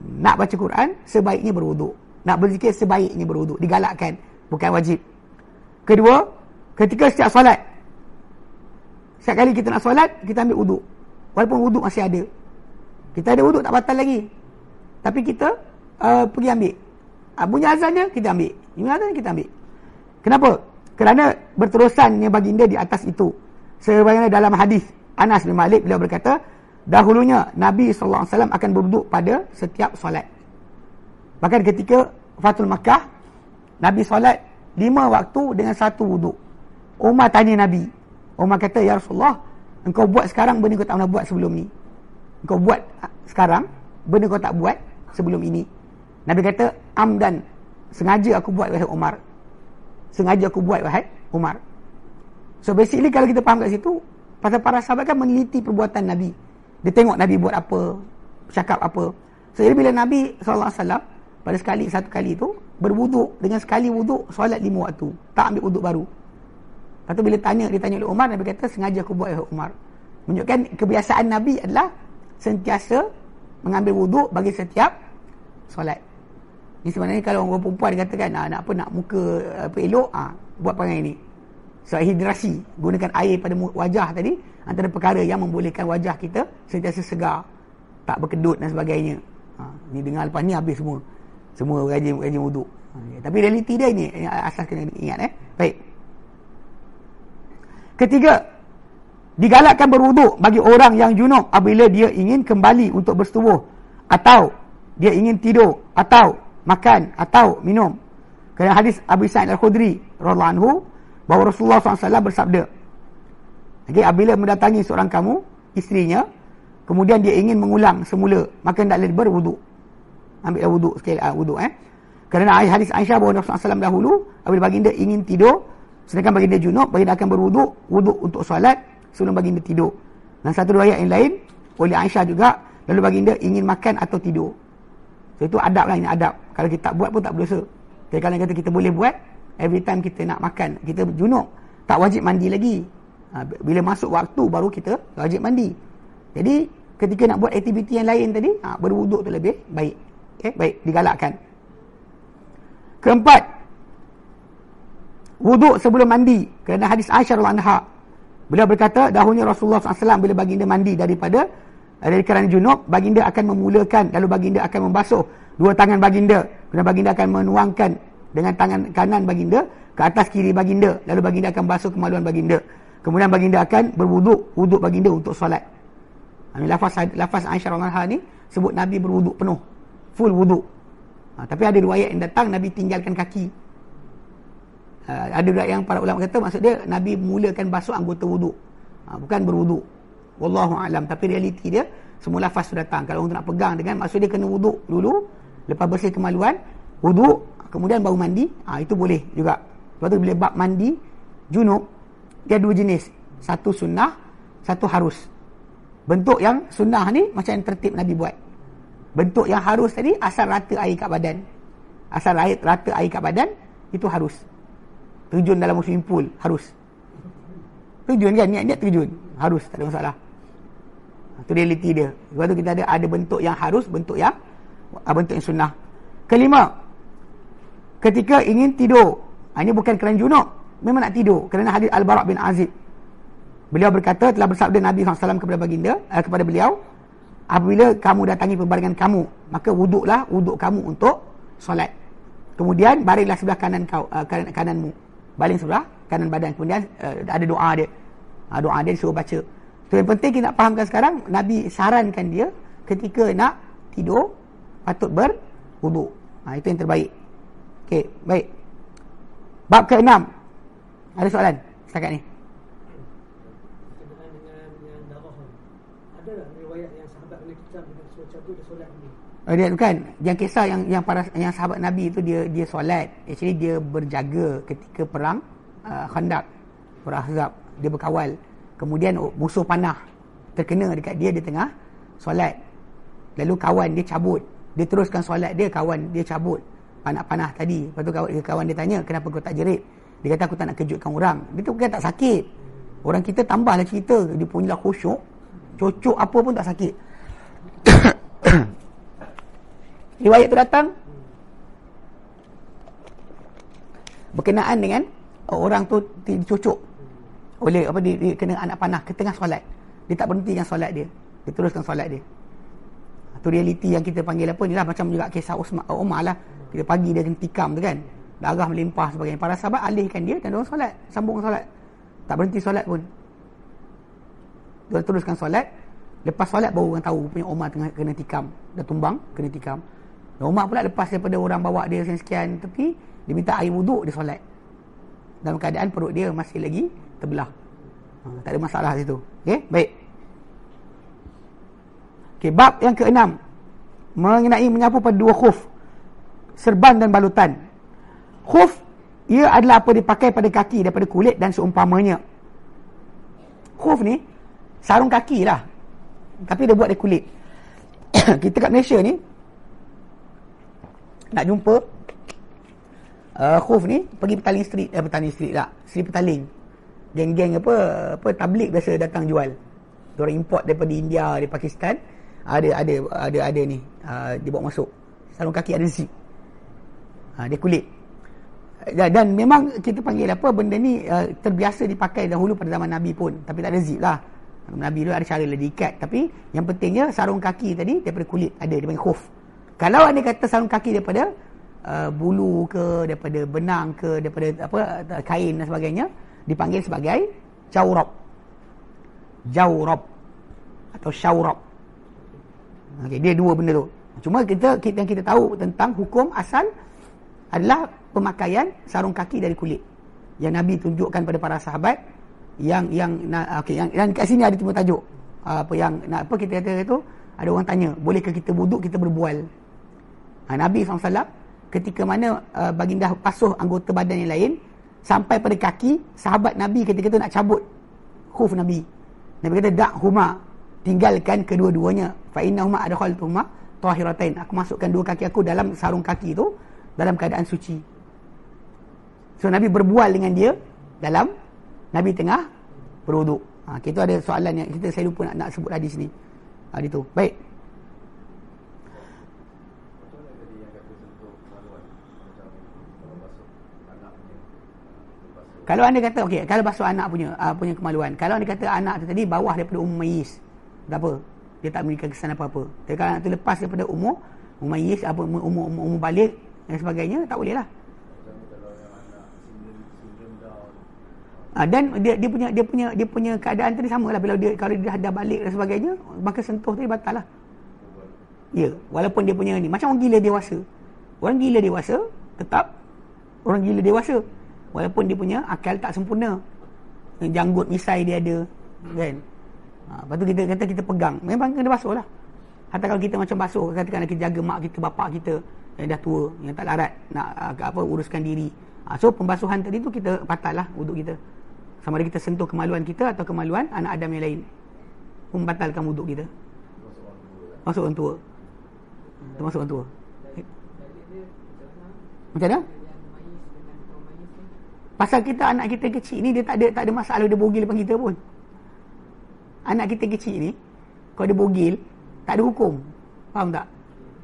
Nak baca Quran, sebaiknya berwuduk. Nak berzikir, sebaiknya berwuduk. Digalakkan. Bukan wajib. Kedua, ketika setiap solat. Setiap kali kita nak solat, kita ambil wuduk. Walaupun wuduk masih ada. Kita ada wuduk, tak batal lagi. Tapi kita uh, pergi ambil. Uh, bunyi azannya, kita ambil. Bunyi azannya, kita ambil. Kenapa? Kerana berterusannya baginda di atas itu. Sebagaimana dalam hadis Anas bin Malik beliau berkata, dahulunya Nabi SAW akan berduduk pada setiap solat. Bahkan ketika Fatul Makkah, Nabi solat lima waktu dengan satu wuduk. Umar tanya Nabi. Umar kata, Ya Rasulullah, engkau buat sekarang benda kau tak pernah buat sebelum ni. Engkau buat sekarang benda kau tak buat sebelum ini. Nabi kata, Amdan, sengaja aku buat wahai Umar. Sengaja aku buat wahai Umar. So basically kalau kita faham kat situ, Pasal para sahabat kan meneliti perbuatan Nabi. Dia tengok Nabi buat apa, cakap apa. So, jadi bila Nabi SAW pada sekali satu kali tu berwuduk dengan sekali wuduk solat lima waktu. Tak ambil wuduk baru. Lepas tu bila tanya, ditanya oleh Umar, Nabi kata sengaja aku buat oleh Umar. Menunjukkan kebiasaan Nabi adalah sentiasa mengambil wuduk bagi setiap solat. Ini sebenarnya kalau orang perempuan katakan ah, nak apa nak muka apa elok ah buat perangai ini. So hidrasi gunakan air pada wajah tadi antara perkara yang membolehkan wajah kita sentiasa segar, tak berkedut dan sebagainya. Ha, ni dengar lepas ni habis semua. Semua rajin rajin wuduk. Ha, tapi realiti dia ni asas kena ingat eh. Baik. Ketiga, digalakkan berwuduk bagi orang yang junub apabila dia ingin kembali untuk bersetubuh atau dia ingin tidur atau makan atau minum. Kerana hadis Abu Sa'id Al-Khudri radhiyallahu anhu bahawa Rasulullah SAW bersabda okay, apabila mendatangi seorang kamu isterinya kemudian dia ingin mengulang semula maka hendaklah berwuduk. Ambil wuduk sekali uh, wuduk eh. Kerana hadis Aisyah bahawa Rasulullah SAW dahulu apabila baginda ingin tidur sedangkan baginda junub baginda akan berwuduk wuduk untuk solat sebelum baginda tidur. Dan satu riwayat yang lain oleh Aisyah juga lalu baginda ingin makan atau tidur so itu adab lah ini adab. Kalau kita tak buat pun tak berdosa. Jadi kalau kata kita boleh buat every time kita nak makan kita junub tak wajib mandi lagi. Ha, bila masuk waktu baru kita wajib mandi. Jadi ketika nak buat aktiviti yang lain tadi ha, berwuduk tu lebih baik. Okay? baik digalakkan. Keempat wuduk sebelum mandi. Kerana hadis Aisyah anha beliau berkata dahulunya Rasulullah SAW bila baginda mandi daripada dari kerana junub baginda akan memulakan. Lalu baginda akan membasuh. Dua tangan baginda. Kemudian baginda akan menuangkan dengan tangan kanan baginda ke atas kiri baginda. Lalu baginda akan basuh kemaluan baginda. Kemudian baginda akan berwuduk wuduk baginda untuk solat. Ini lafaz lafaz Aisyah radhiyallahu ni sebut Nabi berwuduk penuh. Full wuduk. Ha, tapi ada riwayat yang datang Nabi tinggalkan kaki. Uh, ada juga yang para ulama kata maksud dia Nabi mulakan basuh anggota wuduk. Uh, bukan berwuduk wallahu alam. Tapi realiti dia semua lafaz sudah datang. Kalau orang nak pegang dengan maksud dia kena wuduk dulu lepas bersih kemaluan wuduk kemudian baru mandi. Uh, itu boleh juga. Sebab tu bila bab mandi junub dia dua jenis. Satu sunnah satu harus. Bentuk yang sunnah ni macam yang tertib Nabi buat. Bentuk yang harus tadi asal rata air kat badan. Asal air rata air kat badan itu harus. Terjun dalam swimming pool harus. Terjun kan? Niat-niat terjun. Harus tak ada masalah itu realiti dia. Sebab tu kita ada ada bentuk yang harus bentuk yang ah, bentuk yang sunnah. Kelima ketika ingin tidur. Ah, ini bukan kerana junub memang nak tidur kerana hadis Al-Bara' bin Azib. Beliau berkata telah bersabda Nabi SAW kepada baginda eh, kepada beliau apabila kamu datangi perbaringan kamu maka wuduklah wuduk kamu untuk solat. Kemudian baringlah sebelah kanan kau uh, kanan kananmu. Baling sebelah kanan badan. Kemudian uh, ada doa dia. Uh, doa dia suruh baca so yang penting kita nak fahamkan sekarang nabi sarankan dia ketika nak tidur patut berwuduk. Ha, itu yang terbaik. Okey baik. Bab ke-6 ada soalan setakat ni? Oh, dia bukan. Yang kisah yang yang para yang sahabat Nabi itu dia dia solat. Actually dia berjaga ketika perang uh, Khandaq perang Ahzab. Dia berkawal kemudian musuh panah terkena dekat dia di tengah solat. Lalu kawan dia cabut. Dia teruskan solat dia kawan dia cabut. Panah-panah tadi. Lepas tu kawan, kawan dia tanya kenapa kau tak jerit? Dia kata aku tak nak kejutkan orang. Dia tu bukan tak sakit. Orang kita tambahlah cerita. Dia punyalah khusyuk. Cocok apa pun tak sakit. Riwayat tu datang. Berkenaan dengan orang tu dicocok oleh apa dia, dia kena anak panah ke tengah solat. Dia tak berhenti dengan solat dia. Dia teruskan solat dia. Tu realiti yang kita panggil apa ni lah macam juga kisah Usman, Umar lah. Kita pagi dia kena tikam tu kan darah melimpah sebagainya. Para sahabat alihkan dia dan dia solat sambung solat. Tak berhenti solat pun. Dia teruskan solat. Lepas solat baru orang tahu punya Umar tengah kena tikam. Dah tumbang kena tikam. Dan Umar pula lepas daripada orang bawa dia sekian tepi, dia minta air wuduk dia solat. Dalam keadaan perut dia masih lagi terbelah. Ha, tak ada masalah situ. Okey, baik. Okey, bab yang keenam mengenai menyapu pada dua khuf. Serban dan balutan. Khuf ia adalah apa dipakai pada kaki daripada kulit dan seumpamanya. Khuf ni sarung kaki lah. Tapi dia buat dari kulit. Kita kat Malaysia ni nak jumpa uh, Khuf ni pergi petaling street eh petaling street tak street petaling geng-geng apa apa tablik biasa datang jual. Orang import daripada India dari Pakistan. Ada ada ada ada ni. Uh, dia bawa masuk. Sarung kaki ada zip. Uh, dia kulit. Dan, dan memang kita panggil apa benda ni uh, terbiasa dipakai dahulu pada zaman Nabi pun. Tapi tak ada zip lah. Nabi dulu ada cara lah diikat. Tapi yang pentingnya sarung kaki tadi daripada kulit ada dia panggil khuf. Kalau anda kata sarung kaki daripada uh, bulu ke, daripada benang ke, daripada apa kain dan sebagainya, dipanggil sebagai jawrab. Jawrab atau syawrab. Okey, dia dua benda tu. Cuma kita, kita yang kita tahu tentang hukum asal adalah pemakaian sarung kaki dari kulit. Yang Nabi tunjukkan pada para sahabat yang yang okey yang dan kat sini ada timbul tajuk. Apa yang nak apa kita kata itu ada orang tanya, bolehkah kita wuduk kita berbual? ha, Nabi SAW ketika mana uh, baginda pasuh anggota badan yang lain sampai pada kaki sahabat Nabi ketika itu nak cabut khuf Nabi. Nabi kata dak huma tinggalkan kedua-duanya. Fa innahuma adkhaltuhuma tahiratain. Aku masukkan dua kaki aku dalam sarung kaki itu dalam keadaan suci. So Nabi berbual dengan dia dalam Nabi tengah berwuduk. Ha, kita ada soalan yang kita saya lupa nak, nak sebut hadis ni. Ha, itu baik Kalau anda kata okey, kalau basuh anak punya uh, punya kemaluan. Kalau anda kata anak tu tadi bawah daripada umur mayis. apa? Dia tak memberikan kesan apa-apa. Tapi kalau anak tu lepas daripada umur umur mayis apa umur umur, umur, umur balik dan sebagainya, tak boleh lah. Uh, dan dia dia punya dia punya dia punya keadaan tadi samalah bila dia kalau dia dah balik dan sebagainya maka sentuh tadi batal lah. Ya, walaupun dia punya ni macam orang gila dewasa. Orang gila dewasa tetap orang gila dewasa walaupun dia punya akal tak sempurna. Janggut misai dia ada kan? Ha, lepas tu kita kata kita pegang. Memang kena basuh lah. Hatta kalau kita macam basuh katakan kita jaga mak kita bapak kita yang dah tua yang tak larat nak uh, apa uruskan diri. Ha, so pembasuhan tadi tu kita patah lah kita. Sama ada kita sentuh kemaluan kita atau kemaluan anak Adam yang lain. Membatalkan wuduk kita. Masuk orang tua. Termasuk orang tua. Macam mana? Pasal kita anak kita kecil ni dia tak ada tak ada masalah dia bogil depan kita pun. Anak kita kecil ni kalau dia bogil tak ada hukum. Faham tak?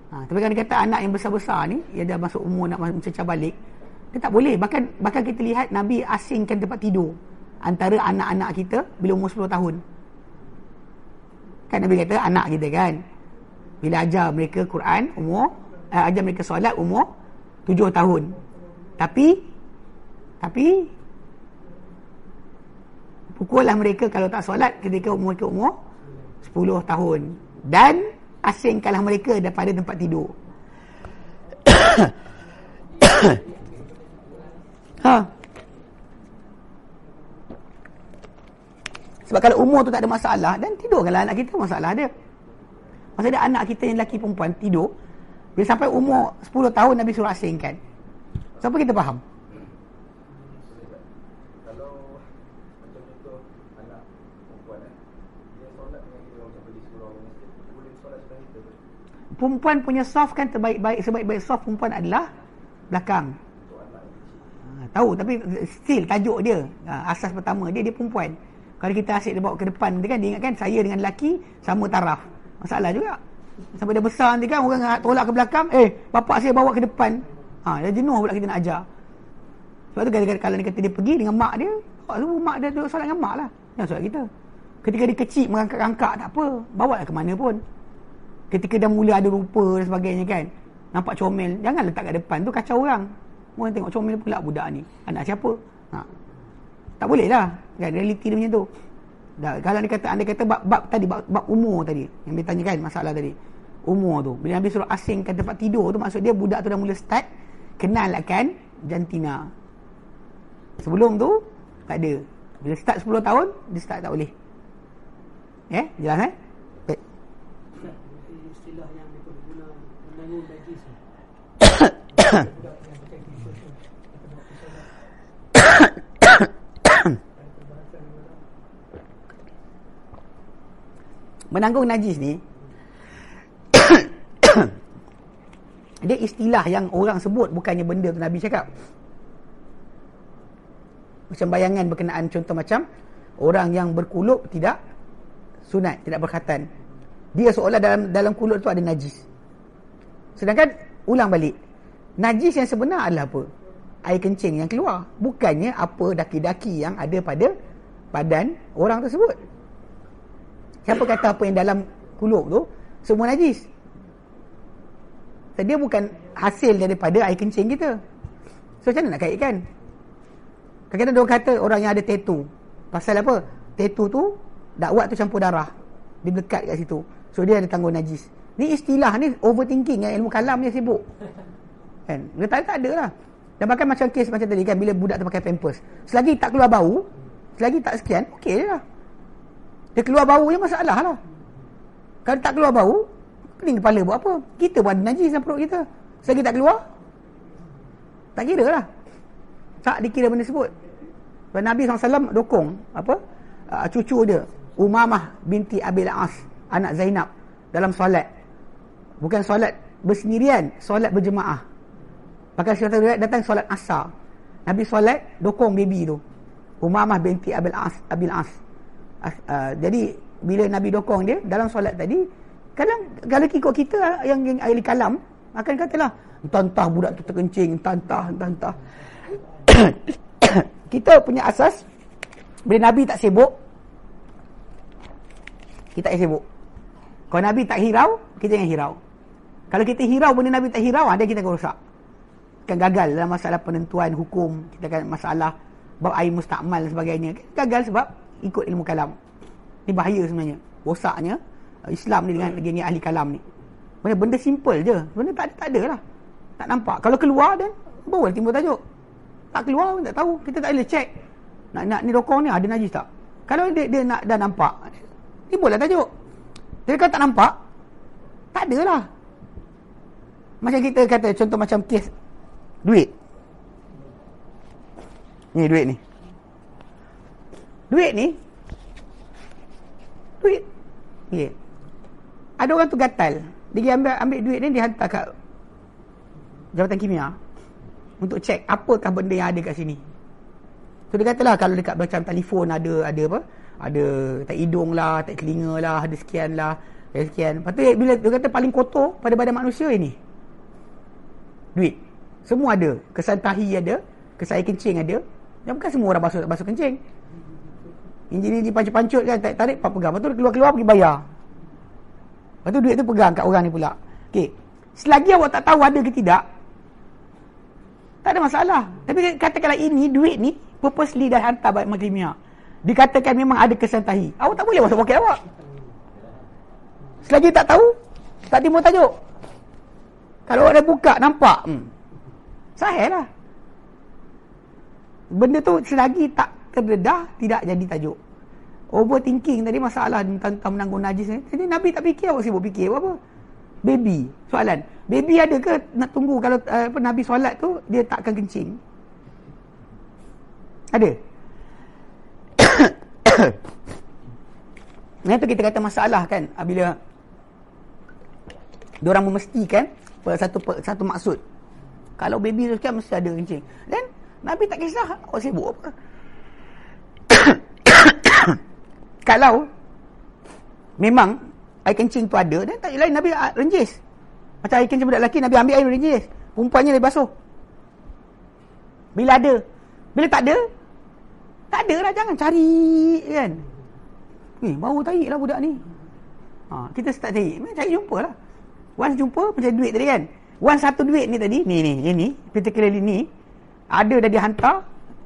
Ha, tapi dia kata anak yang besar-besar ni dia dah masuk umur nak mencecah balik dia tak boleh bahkan bahkan kita lihat Nabi asingkan tempat tidur antara anak-anak kita bila umur 10 tahun kan Nabi kata anak kita kan bila ajar mereka Quran umur eh, ajar mereka solat umur 7 tahun tapi tapi pukullah mereka kalau tak solat ketika umur mereka umur 10 tahun dan asingkanlah mereka daripada tempat tidur. ha. Sebab kalau umur tu tak ada masalah dan tidurkanlah anak kita masalah dia. Maksudnya anak kita yang lelaki perempuan tidur bila sampai umur 10 tahun Nabi suruh asingkan. Siapa kita faham? Perempuan punya soft kan terbaik-baik sebaik-baik soft perempuan adalah belakang. Ha, tahu tapi still tajuk dia. Ha, asas pertama dia dia perempuan. Kalau kita asyik dia bawa ke depan dia kan dia ingatkan saya dengan lelaki sama taraf. Masalah juga. Sampai dia besar nanti kan orang tolak ke belakang eh bapak saya bawa ke depan. Ha, dia jenuh pula kita nak ajar. Sebab tu kadang-kadang kalau dia kata dia pergi dengan mak dia oh, mak dia duduk solat dengan mak lah. Yang solat kita. Ketika dia kecil mengangkat-angkat tak apa. Bawa lah ke mana pun ketika dah mula ada rupa dan sebagainya kan nampak comel. Jangan letak kat depan tu kacau orang. Orang tengok comel pula budak ni. Anak siapa? Ha. tak boleh lah. Kan realiti dia macam tu. Dah, kalau anda kata anda kata bab, bab tadi bab, bab umur tadi yang dia tanya kan masalah tadi. Umur tu. Bila Nabi suruh asingkan tempat tidur tu maksud dia budak tu dah mula start kenal lah kan jantina. Sebelum tu tak ada. Bila start 10 tahun dia start tak boleh. Eh jelas eh menanggung najis ni dia istilah yang orang sebut bukannya benda tu Nabi cakap. Macam bayangan berkenaan contoh macam orang yang berkulub tidak sunat tidak berkhatan. Dia seolah dalam dalam kulub tu ada najis. Sedangkan ulang balik najis yang sebenar adalah apa? Air kencing yang keluar. Bukannya apa daki-daki yang ada pada badan orang tersebut Siapa kata apa yang dalam kuluk tu semua najis? Dia bukan hasil daripada air kencing kita. So macam mana nak kaitkan? Kadang-kadang orang kata orang yang ada tattoo. Pasal apa? Tattoo tu dakwat tu campur darah. Dia melekat kat situ. So dia ada tanggung najis. Ni istilah ni overthinking yang ilmu kalam ni sibuk. Kan? Dia tak, tak ada lah. Dan bahkan macam kes macam tadi kan bila budak tu pakai pampers. Selagi tak keluar bau, selagi tak sekian, okey je lah. Dia keluar bau je masalah lah. Kalau tak keluar bau, pening kepala buat apa? Kita pun ada najis dalam perut kita. Selagi tak keluar, tak kira lah. Tak dikira benda sebut. Nabi SAW dokong apa uh, cucu dia Umamah binti Abil As anak Zainab dalam solat bukan solat bersendirian solat berjemaah pakai syaitan riwayat datang solat asar Nabi solat dokong baby tu Umamah binti Abil As Abil As uh, jadi bila Nabi dokong dia dalam solat tadi kadang kalau ikut kita yang, yang ahli kalam akan katalah entah-entah budak tu terkencing entah-entah entah-entah. Kita punya asas bila Nabi tak sibuk kita tak sibuk. Kalau Nabi tak hirau kita yang hirau. Kalau kita hirau benda Nabi tak hirau ada kita akan rosak. Akan gagal dalam masalah penentuan hukum kita akan masalah bab air mustakmal dan sebagainya. Gagal sebab ikut ilmu kalam. Ni bahaya sebenarnya. Rosaknya Islam ni dengan dengan ahli kalam ni. Benda, benda simple je. Benda tak ada, tak ada lah. Tak nampak. Kalau keluar dan baru timbul tajuk. Tak keluar pun tak tahu. Kita tak boleh check. Nak nak ni rokok ni ada najis tak? Kalau dia, dia nak dah nampak ni boleh tajuk. Dia kalau tak nampak tak ada lah. Macam kita kata contoh macam kes duit. Ni duit ni duit ni duit yeah. ada orang tu gatal dia ambil ambil duit ni dia hantar kat jabatan kimia untuk cek apakah benda yang ada kat sini. So dia katalah kalau dekat macam telefon ada ada apa? Ada tak hidung lah, tak telinga lah, ada sekian lah, ada sekian. Lepas tu bila dia kata paling kotor pada badan manusia ini. Duit. Semua ada. Kesan tahi ada, kesan air kencing ada. Dan bukan semua orang basuh basuh kencing. Engineer ni pancut-pancut kan, tarik, tarik, pak pegang. Lepas tu keluar-keluar pergi bayar. Lepas tu duit tu pegang kat orang ni pula. Okey. Selagi awak tak tahu ada ke tidak, tak ada masalah. Tapi katakanlah ini, duit ni, purposely dah hantar balik maklimia. Dikatakan memang ada kesan tahi. Awak tak boleh masuk poket awak. Selagi tak tahu, tak timbul tajuk. Kalau awak dah buka, nampak. Hmm. Sahih lah. Benda tu selagi tak terdedah, tidak jadi tajuk. Overthinking tadi masalah tentang menanggung najis ni. Jadi Nabi tak fikir awak sibuk fikir apa-apa baby soalan baby ada ke nak tunggu kalau uh, apa nabi solat tu dia takkan kencing ada Yang tu kita kata masalah kan bila dia orang memestikan satu satu maksud. Kalau baby tu kan mesti ada kencing. Dan Nabi tak kisah awak sibuk apa. kalau memang air kencing tu ada dan tak lain. Nabi ah, renjis. Macam air kencing budak lelaki Nabi ambil air renjis. Perempuannya dia basuh. Bila ada? Bila tak ada? Tak ada lah jangan cari kan? Ni bau tarik lah budak ni. Ha, kita start cari. Cari jumpa lah. Once jumpa macam duit tadi kan? Once satu duit ni tadi ni ni ini particularly ni ada dah dihantar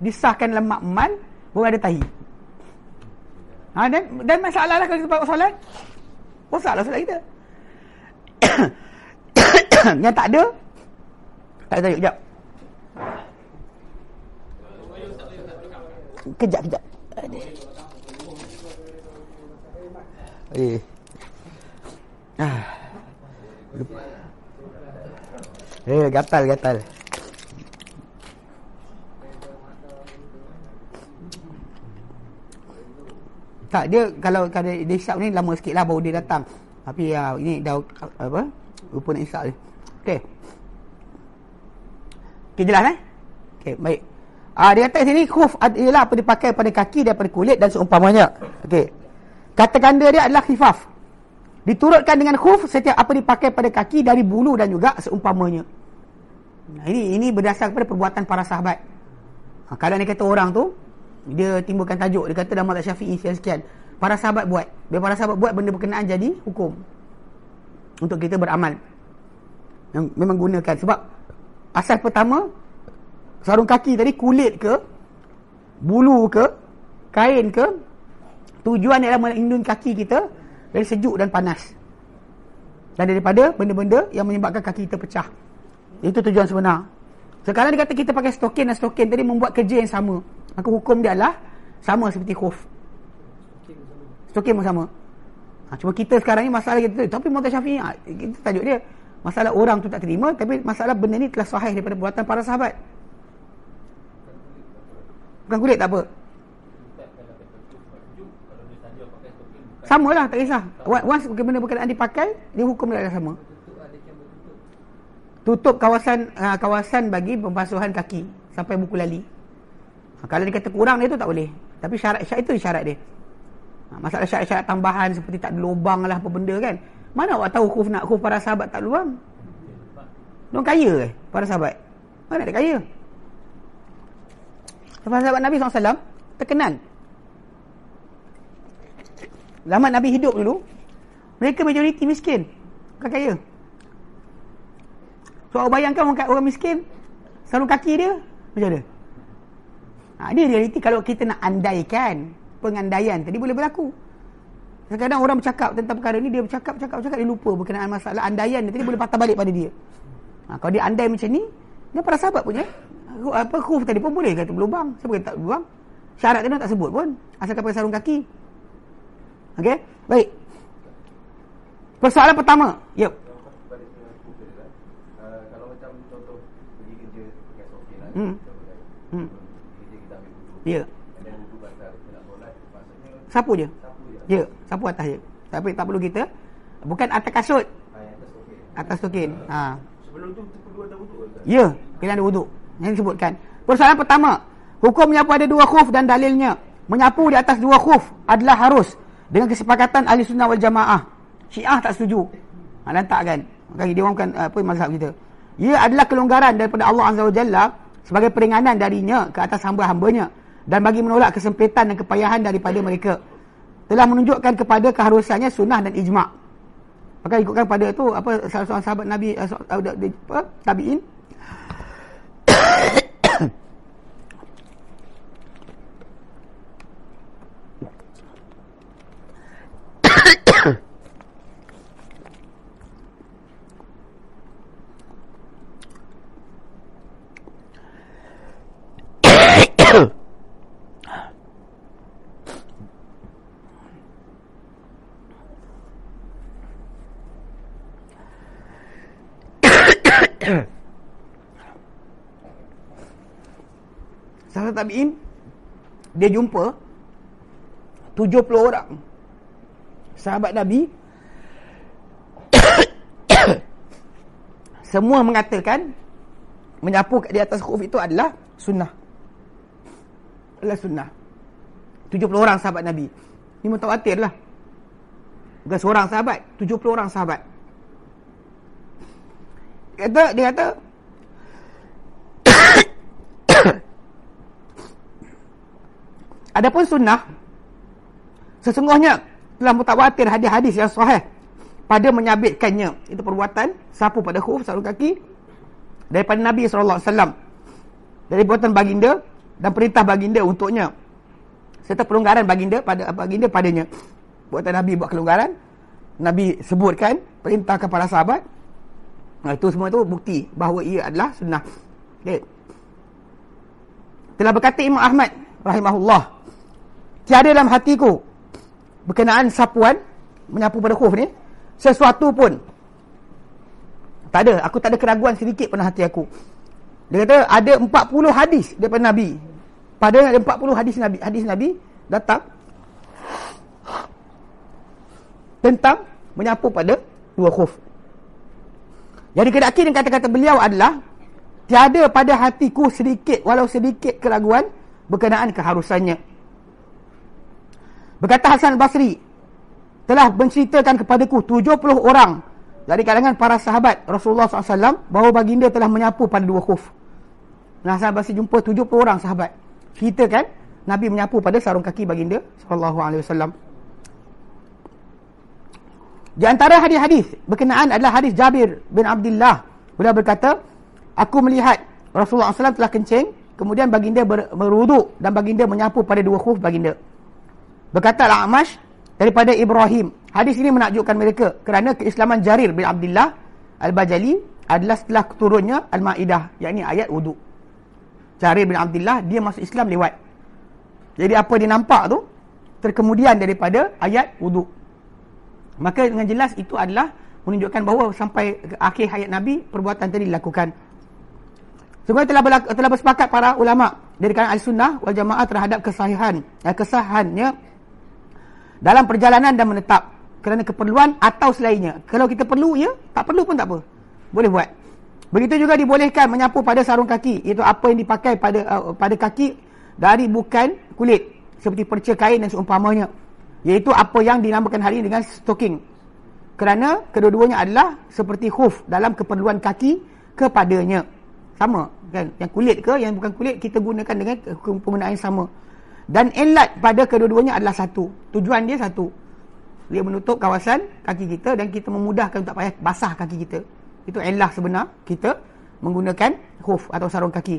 disahkan dalam makmal baru ada tahi ha, dan, dan masalah lah kalau kita buat solat Rosaklah solat kita. Yang tak ada, tak ada kejap. Kejap, kejap. Eh. Ah. Eh, gatal, gatal. Tak dia kalau kalau dia isap ni lama sikit lah baru dia datang. Tapi ya ini dah apa? Lupa nak isap ni. Okey. Okey jelas eh? Okey, baik. Ah dia kata sini khuf ialah apa dipakai pada kaki daripada kulit dan seumpamanya. Okey. Kata ganda dia adalah khifaf. Diturutkan dengan khuf setiap apa dipakai pada kaki dari bulu dan juga seumpamanya. Nah, ini ini berdasar kepada perbuatan para sahabat. Ha, kalau ni kata orang tu dia timbulkan tajuk dia kata dalam mazhab Syafi'i sekian sekian. Para sahabat buat. Bila para sahabat buat benda berkenaan jadi hukum. Untuk kita beramal. Yang memang gunakan. Sebab asas pertama sarung kaki tadi kulit ke bulu ke kain ke tujuan adalah melindungi kaki kita dari sejuk dan panas. Dan daripada benda-benda yang menyebabkan kaki kita pecah. Itu tujuan sebenar. Sekarang dia kata kita pakai stokin dan stokin tadi membuat kerja yang sama maka hukum dia adalah sama seperti khuf. Stokin pun sama. Ha, cuma kita sekarang ni masalah kita tapi Muhammad Syafi'i ha, kita tajuk dia masalah orang tu tak terima tapi masalah benda ni telah sahih daripada buatan para sahabat. Bukan kulit tak apa. Sama lah tak kisah. Once benda berkenaan dipakai dia hukum dia sama. Tutup kawasan uh, kawasan bagi pembasuhan kaki sampai buku lali ha, kalau dia kata kurang dia tu tak boleh tapi syarat syarat itu syarat dia ha, masalah syarat-syarat tambahan seperti tak ada lubang lah apa benda kan mana awak tahu khuf nak khuf para sahabat tak lubang Diorang kaya ke para sahabat mana dia kaya para sahabat Nabi SAW terkenal Zaman Nabi hidup dulu, mereka majoriti miskin. Bukan kaya. So, awak bayangkan orang, orang miskin, sarung kaki dia, macam mana? Ha, ini realiti kalau kita nak andaikan pengandaian tadi boleh berlaku. Kadang-kadang orang bercakap tentang perkara ni, dia bercakap, bercakap, bercakap, dia lupa berkenaan masalah andaian dia tadi boleh patah balik pada dia. Ha, kalau dia andai macam ni, dia para sahabat punya. Apa khuf tadi pun boleh kata berlubang. Siapa kata tak berlubang? Syarat dia tak sebut pun. Asalkan pakai sarung kaki. Okey? Baik. Persoalan pertama. Ya. Hmm. Hmm. Ya. Sapu je. Ya, sapu atas je. Tapi tak perlu kita. Bukan atas kasut. Atas token. Ha. Sebelum tu perlu ada wuduk Ya, kena ada wuduk. Yang disebutkan. Persoalan pertama, hukum menyapu ada dua khuf dan dalilnya. Menyapu di atas dua khuf adalah harus dengan kesepakatan ahli sunnah wal jamaah syiah tak setuju ha, lantak kan Makanya dia orang bukan apa mazhab kita ia adalah kelonggaran daripada Allah Azza wa Jalla sebagai peringanan darinya ke atas hamba-hambanya dan bagi menolak kesempitan dan kepayahan daripada mereka. Telah menunjukkan kepada keharusannya sunnah dan ijma' maka ikutkan pada itu apa seorang sahabat Nabi apa, tabi'in tabi'in dia jumpa 70 orang sahabat Nabi. Semua mengatakan menyapu di atas khuf itu adalah sunnah. Adalah sunnah. 70 orang sahabat Nabi. Ini mutawatir lah. Bukan seorang sahabat 70 orang sahabat. Kata dia kata Adapun sunnah sesungguhnya telah mutawatir hadis-hadis yang sahih pada menyabitkannya. Itu perbuatan sapu pada khuf sarung kaki daripada Nabi sallallahu alaihi wasallam. Dari buatan baginda dan perintah baginda untuknya. Serta pelonggaran baginda pada baginda padanya. Buatan Nabi buat kelonggaran. Nabi sebutkan perintah kepada sahabat. Nah, itu semua itu bukti bahawa ia adalah sunnah. Okay. telah berkata Imam Ahmad rahimahullah tiada dalam hatiku berkenaan sapuan menyapu pada khuf ni. Sesuatu pun. Tak ada. Aku tak ada keraguan sedikit pernah hati aku. Dia kata ada 40 hadis daripada nabi. Pada ada 40 hadis nabi. Hadis nabi datang tentang menyapu pada dua khuf. Jadi kedakin kata-kata beliau adalah tiada pada hatiku sedikit walau sedikit keraguan berkenaan keharusannya Berkata Hasan Basri telah menceritakan kepadaku 70 orang dari kalangan para sahabat Rasulullah SAW bahawa baginda telah menyapu pada dua khuf. Nah, Hasan Basri jumpa 70 orang sahabat. Ceritakan Nabi menyapu pada sarung kaki baginda SAW. Di antara hadis-hadis berkenaan adalah hadis Jabir bin Abdullah. Beliau berkata, aku melihat Rasulullah SAW telah kencing, kemudian baginda berwuduk dan baginda menyapu pada dua khuf baginda. Berkata Al-Amash daripada Ibrahim. Hadis ini menakjubkan mereka kerana keislaman Jarir bin Abdullah Al-Bajali adalah setelah turunnya Al-Ma'idah, yakni ayat wudu. Jarir bin Abdullah dia masuk Islam lewat. Jadi apa dia nampak tu terkemudian daripada ayat wudu. Maka dengan jelas itu adalah menunjukkan bahawa sampai akhir hayat Nabi perbuatan tadi dilakukan. Sungguh telah telah bersepakat para ulama dari kalangan al-sunnah wal jamaah terhadap kesahihan ya, kesahannya dalam perjalanan dan menetap kerana keperluan atau selainnya. Kalau kita perlu ya, tak perlu pun tak apa. Boleh buat. Begitu juga dibolehkan menyapu pada sarung kaki, iaitu apa yang dipakai pada uh, pada kaki dari bukan kulit seperti perca kain dan seumpamanya. Iaitu apa yang dinamakan hari ini dengan stocking. Kerana kedua-duanya adalah seperti khuf dalam keperluan kaki kepadanya. Sama kan? Yang kulit ke yang bukan kulit kita gunakan dengan penggunaan yang sama. Dan elat pada kedua-duanya adalah satu. Tujuan dia satu. Dia menutup kawasan kaki kita dan kita memudahkan untuk payah basah kaki kita. Itu elah sebenar kita menggunakan hoof atau sarung kaki.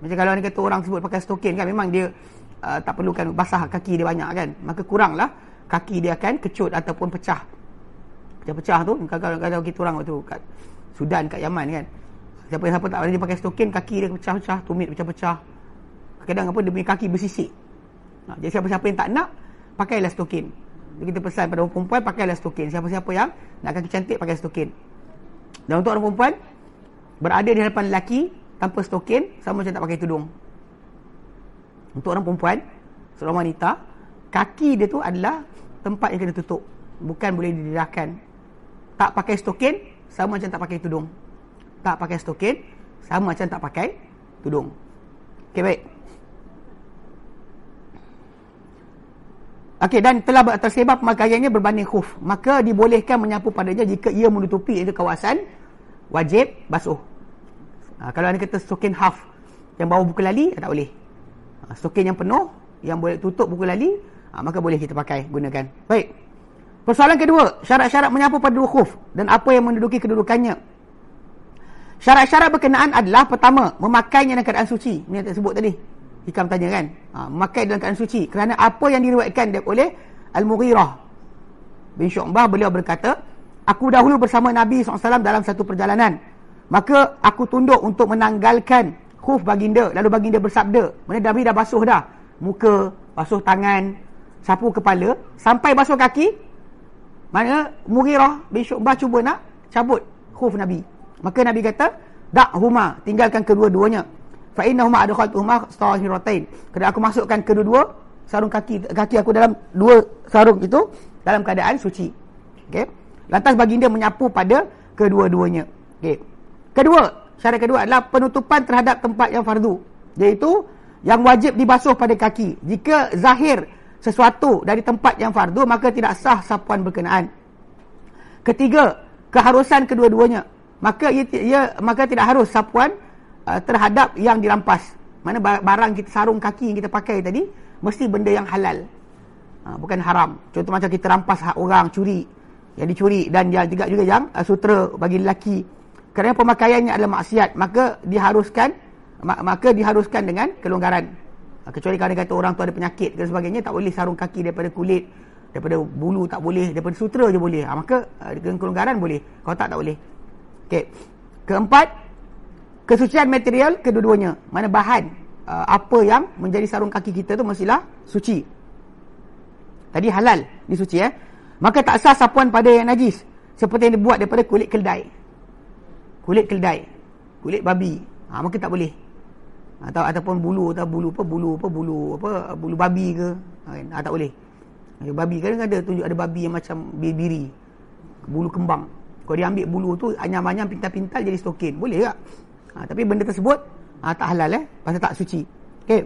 Macam kalau ni kata orang sebut pakai stokin kan memang dia uh, tak perlukan basah kaki dia banyak kan. Maka kuranglah kaki dia akan kecut ataupun pecah. Pecah-pecah tu kalau kita orang waktu kat Sudan kat Yaman kan. Siapa-siapa tak boleh pakai stokin kaki dia pecah-pecah, tumit pecah-pecah. Kadang apa dia punya kaki bersisik. Jadi siapa-siapa yang tak nak, pakailah stokin. Jadi kita pesan pada orang perempuan, pakailah stokin. Siapa-siapa yang nak kaki cantik, pakai stokin. Dan untuk orang perempuan, berada di hadapan lelaki, tanpa stokin, sama macam tak pakai tudung. Untuk orang perempuan, seorang wanita, kaki dia tu adalah tempat yang kena tutup. Bukan boleh didedahkan. Tak pakai stokin, sama macam tak pakai tudung. Tak pakai stokin, sama macam tak pakai tudung. Okey, baik. Okey dan telah tersebar pemakaiannya berbanding khuf. Maka dibolehkan menyapu padanya jika ia menutupi itu kawasan wajib basuh. Ha, kalau anda kata stokin half yang bawah buku lali tak boleh. Ha, stokin yang penuh yang boleh tutup buku lali ha, maka boleh kita pakai gunakan. Baik. Persoalan kedua, syarat-syarat menyapu pada dua khuf dan apa yang menduduki kedudukannya. Syarat-syarat berkenaan adalah pertama, memakainya dalam keadaan suci. Ini yang saya sebut tadi. Hikam tanya kan? Ha, Memakai dalam keadaan suci. Kerana apa yang diriwayatkan oleh Al-Mughirah Bin Syu'bah beliau berkata Aku dahulu bersama Nabi SAW dalam satu perjalanan. Maka aku tunduk untuk menanggalkan Khuf baginda. Lalu baginda bersabda Mana Nabi dah basuh dah. Muka, basuh tangan Sapu kepala. Sampai basuh kaki Mana Mughirah bin Syu'bah cuba nak Cabut khuf Nabi. Maka Nabi kata Dak huma Tinggalkan kedua-duanya fa innahuma adkhaltuhuma tahiratain kerana aku masukkan kedua-dua sarung kaki kaki aku dalam dua sarung itu dalam keadaan suci. Okey. Lantas baginda menyapu pada kedua-duanya. Okey. Kedua syarat kedua adalah penutupan terhadap tempat yang fardu iaitu yang wajib dibasuh pada kaki. Jika zahir sesuatu dari tempat yang fardu maka tidak sah sapuan berkenaan. Ketiga keharusan kedua-duanya. Maka ia, ia maka tidak harus sapuan uh, terhadap yang dirampas. Mana barang kita sarung kaki yang kita pakai tadi mesti benda yang halal. Uh, bukan haram. Contoh macam kita rampas hak orang curi yang dicuri dan dia juga juga yang uh, sutra bagi lelaki. Kerana pemakaiannya adalah maksiat, maka diharuskan maka diharuskan dengan kelonggaran. Uh, kecuali kalau kata orang tu ada penyakit dan sebagainya tak boleh sarung kaki daripada kulit daripada bulu tak boleh daripada sutra je boleh ha, maka uh, dengan kelonggaran boleh kalau tak tak boleh okey keempat kesucian material kedua-duanya. Mana bahan uh, apa yang menjadi sarung kaki kita tu mestilah suci. Tadi halal ni suci eh. Maka tak sah sapuan pada yang najis. Seperti yang dibuat daripada kulit keldai. Kulit keldai. Kulit babi. Ha, maka tak boleh. Atau ataupun bulu atau bulu apa bulu apa bulu apa bulu babi ke. Ha, kan? ha, tak boleh. Babi kadang ada tunjuk ada babi yang macam biri bulu kembang. Kalau dia ambil bulu tu anyam-anyam pintal-pintal jadi stokin. Boleh tak Ha, tapi benda tersebut ha, tak halal eh. Pasal tak suci. Okey.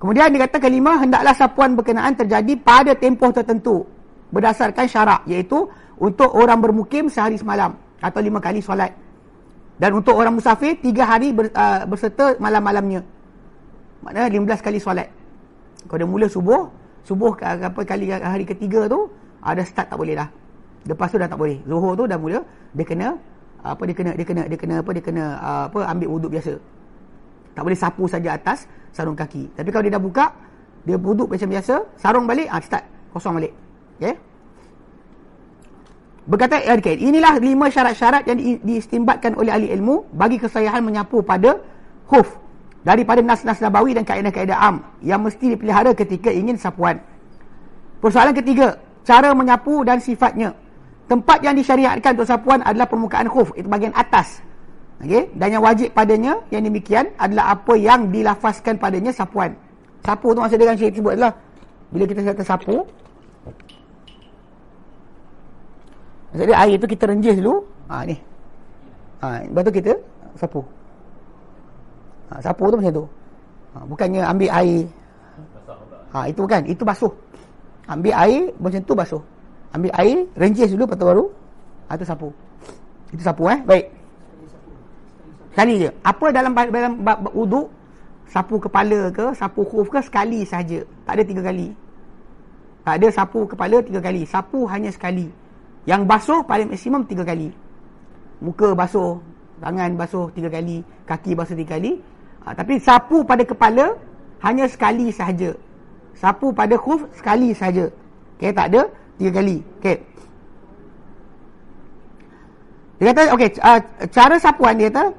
Kemudian dikata kelima, hendaklah sapuan berkenaan terjadi pada tempoh tertentu. Berdasarkan syarak. Iaitu untuk orang bermukim sehari semalam. Atau lima kali solat. Dan untuk orang musafir, tiga hari ber, uh, berserta malam-malamnya. Maknanya lima belas kali solat. Kalau dia mula subuh, subuh apa kali hari ketiga tu, ada start tak boleh dah. Lepas tu dah tak boleh. Zuhur tu dah mula, dia kena apa dia kena dia kena dia kena apa dia kena uh, apa ambil wuduk biasa. Tak boleh sapu saja atas sarung kaki. Tapi kalau dia dah buka, dia wuduk macam biasa, sarung balik, ah start kosong balik. Okey. Berkata okay, inilah lima syarat-syarat yang di, diistimbatkan oleh ahli ilmu bagi kesahihan menyapu pada huf daripada nas-nas nabawi dan kaedah-kaedah am yang mesti dipelihara ketika ingin sapuan. Persoalan ketiga, cara menyapu dan sifatnya. Tempat yang disyariatkan untuk sapuan adalah permukaan khuf itu bahagian atas. Okey? Dan yang wajib padanya yang demikian adalah apa yang dilafazkan padanya sapuan. Sapu tu maksud dia kan syekh? Sebut adalah bila kita kata sapu maksud air tu kita renjis dulu. Ha ni. Ha lepas tu kita sapu. Ha, sapu tu macam tu. Ha, bukannya ambil air. Ha itu kan itu basuh. Ambil air macam tu basuh ambil air renjis dulu tu baru. Tu sapu. Itu sapu eh? Baik. Sekali je. Apa dalam dalam wuduk sapu kepala ke sapu khuf ke sekali saja. Tak ada tiga kali. Tak ada sapu kepala tiga kali. Sapu hanya sekali. Yang basuh paling maksimum tiga kali. Muka basuh tangan basuh tiga kali kaki basuh tiga kali. Ha, tapi sapu pada kepala hanya sekali sahaja. Sapu pada khuf sekali saja okey tak ada tiga kali okey dia kata okey uh, cara sapuan dia kata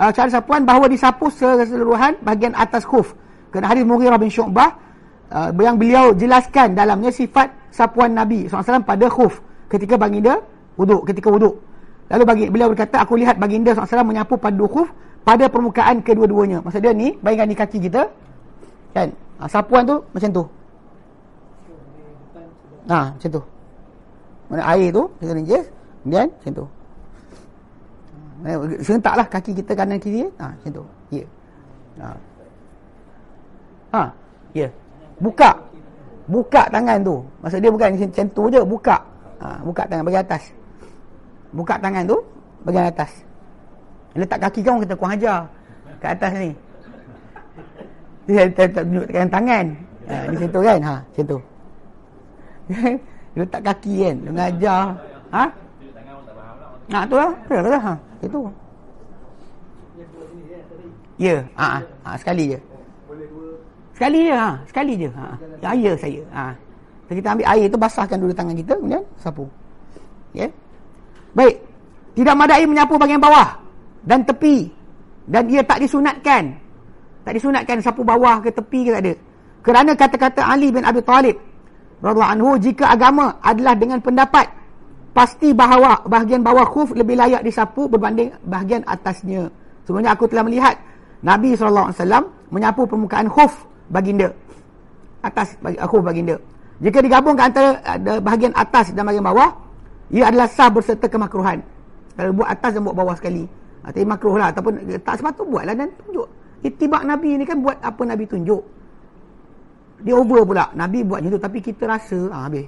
uh, cara sapuan bahawa disapu keseluruhan bahagian atas khuf. Kerana hadis Mughirah bin Syu'bah uh, yang beliau jelaskan dalamnya sifat sapuan Nabi SAW pada khuf ketika baginda wuduk, ketika wuduk. Lalu bagi beliau berkata, aku lihat baginda SAW menyapu pada khuf pada permukaan kedua-duanya. Maksud dia ni, bayangkan ni kaki kita. Kan? Ha, sapuan tu macam tu. Ha, macam tu. Mana air tu, kita rinjis. Kemudian, macam tu. Eh, serentaklah kaki kita kanan kiri. Ha, macam tu. Ya. Ha. Ha, ya. Buka. Buka tangan tu. Maksud dia bukan macam tu je, buka. Ha, buka tangan bagian atas. Buka tangan tu bagian atas. Letak kaki kau kita kuang ajar kat atas ni. Dia tak tunjukkan tangan. Ha, ni macam tu kan? Ha, macam tu. letak kaki kan, mengajar. Ha? Nak tu lah. Ya, lah. Ha. Itu. Ya, ha, ha, sekali je. Sekali je, ha, sekali je. Ha. Ya, ya saya. Ha. So, kita ambil air tu basahkan dulu tangan kita kemudian sapu. Ya. Baik. Tidak madai menyapu bahagian bawah dan tepi dan ia tak disunatkan. Tak disunatkan sapu bawah ke tepi ke tak ada. Kerana kata-kata Ali bin Abi Talib radhiyallahu anhu jika agama adalah dengan pendapat pasti bahawa bahagian bawah khuf lebih layak disapu berbanding bahagian atasnya. Sebenarnya aku telah melihat Nabi SAW menyapu permukaan khuf baginda. Atas bagi khuf baginda. Jika digabungkan antara bahagian atas dan bahagian bawah, ia adalah sah berserta kemakruhan. Kalau buat atas dan buat bawah sekali. Ha, tapi makruh lah. Ataupun tak sepatut buatlah dan tunjuk. Itibak Nabi ni kan buat apa Nabi tunjuk. Dia over pula. Nabi buat macam tu. Tapi kita rasa, ha, habis.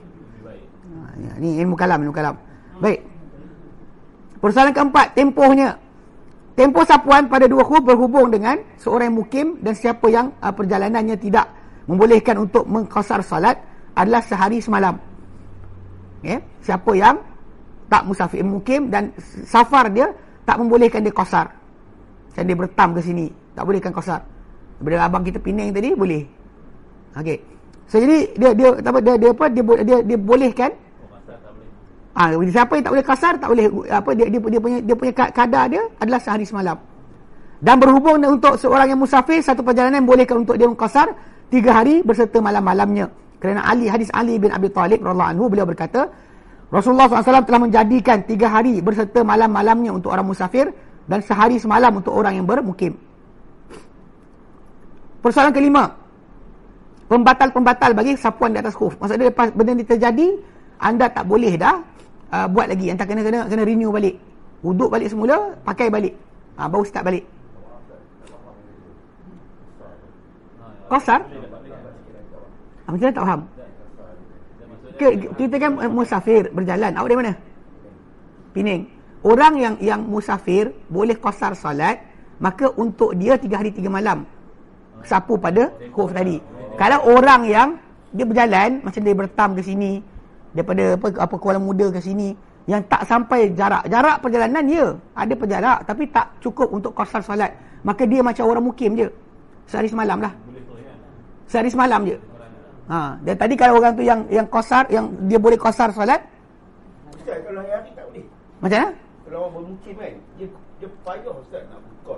Ya, ni ilmu kalam, ilmu kalam. Baik. Persoalan keempat, tempohnya. Tempoh sapuan pada dua khuf berhubung dengan seorang mukim dan siapa yang uh, perjalanannya tidak membolehkan untuk mengkosar salat adalah sehari semalam. Ya, siapa yang tak musafir mukim dan safar dia tak membolehkan dia kosar. Macam dia bertam ke sini, tak bolehkan kosar. Bila abang kita Penang tadi boleh. Okey. So jadi dia dia apa dia dia apa dia dia, dia, dia bolehkan Ah, ha, siapa yang tak boleh kasar, tak boleh apa dia dia, dia punya dia punya kadar dia adalah sehari semalam. Dan berhubung untuk seorang yang musafir satu perjalanan bolehkan untuk dia mengkasar tiga hari berserta malam-malamnya. Kerana Ali hadis Ali bin Abi Talib radhiyallahu anhu beliau berkata, Rasulullah SAW telah menjadikan tiga hari berserta malam-malamnya untuk orang musafir dan sehari semalam untuk orang yang bermukim. Persoalan kelima. Pembatal-pembatal bagi sapuan di atas khuf. Maksudnya lepas benda ini terjadi, anda tak boleh dah uh, buat lagi. Entah kena kena kena renew balik. Wuduk balik semula pakai balik. Uh, baru start balik. Kosar uh, macam mana tak faham? Ke, kita kan musafir berjalan. Awak dari mana? Pening orang yang yang musafir boleh kosar solat maka untuk dia tiga hari tiga malam. Sapu pada khuf tadi kalau orang yang dia berjalan macam dia bertam ke sini daripada apa apa Kuala Muda ke sini yang tak sampai jarak. Jarak perjalanan ya ada perjarak tapi tak cukup untuk kosar solat. Maka dia macam orang mukim je. Sehari semalam lah. Sehari semalam je. Ha dan tadi kalau orang tu yang yang kosar yang dia boleh kosar solat. Ustaz kalau hari tak boleh? Macam mana? Kalau orang bermukim kan dia dia payah Ustaz nak buka.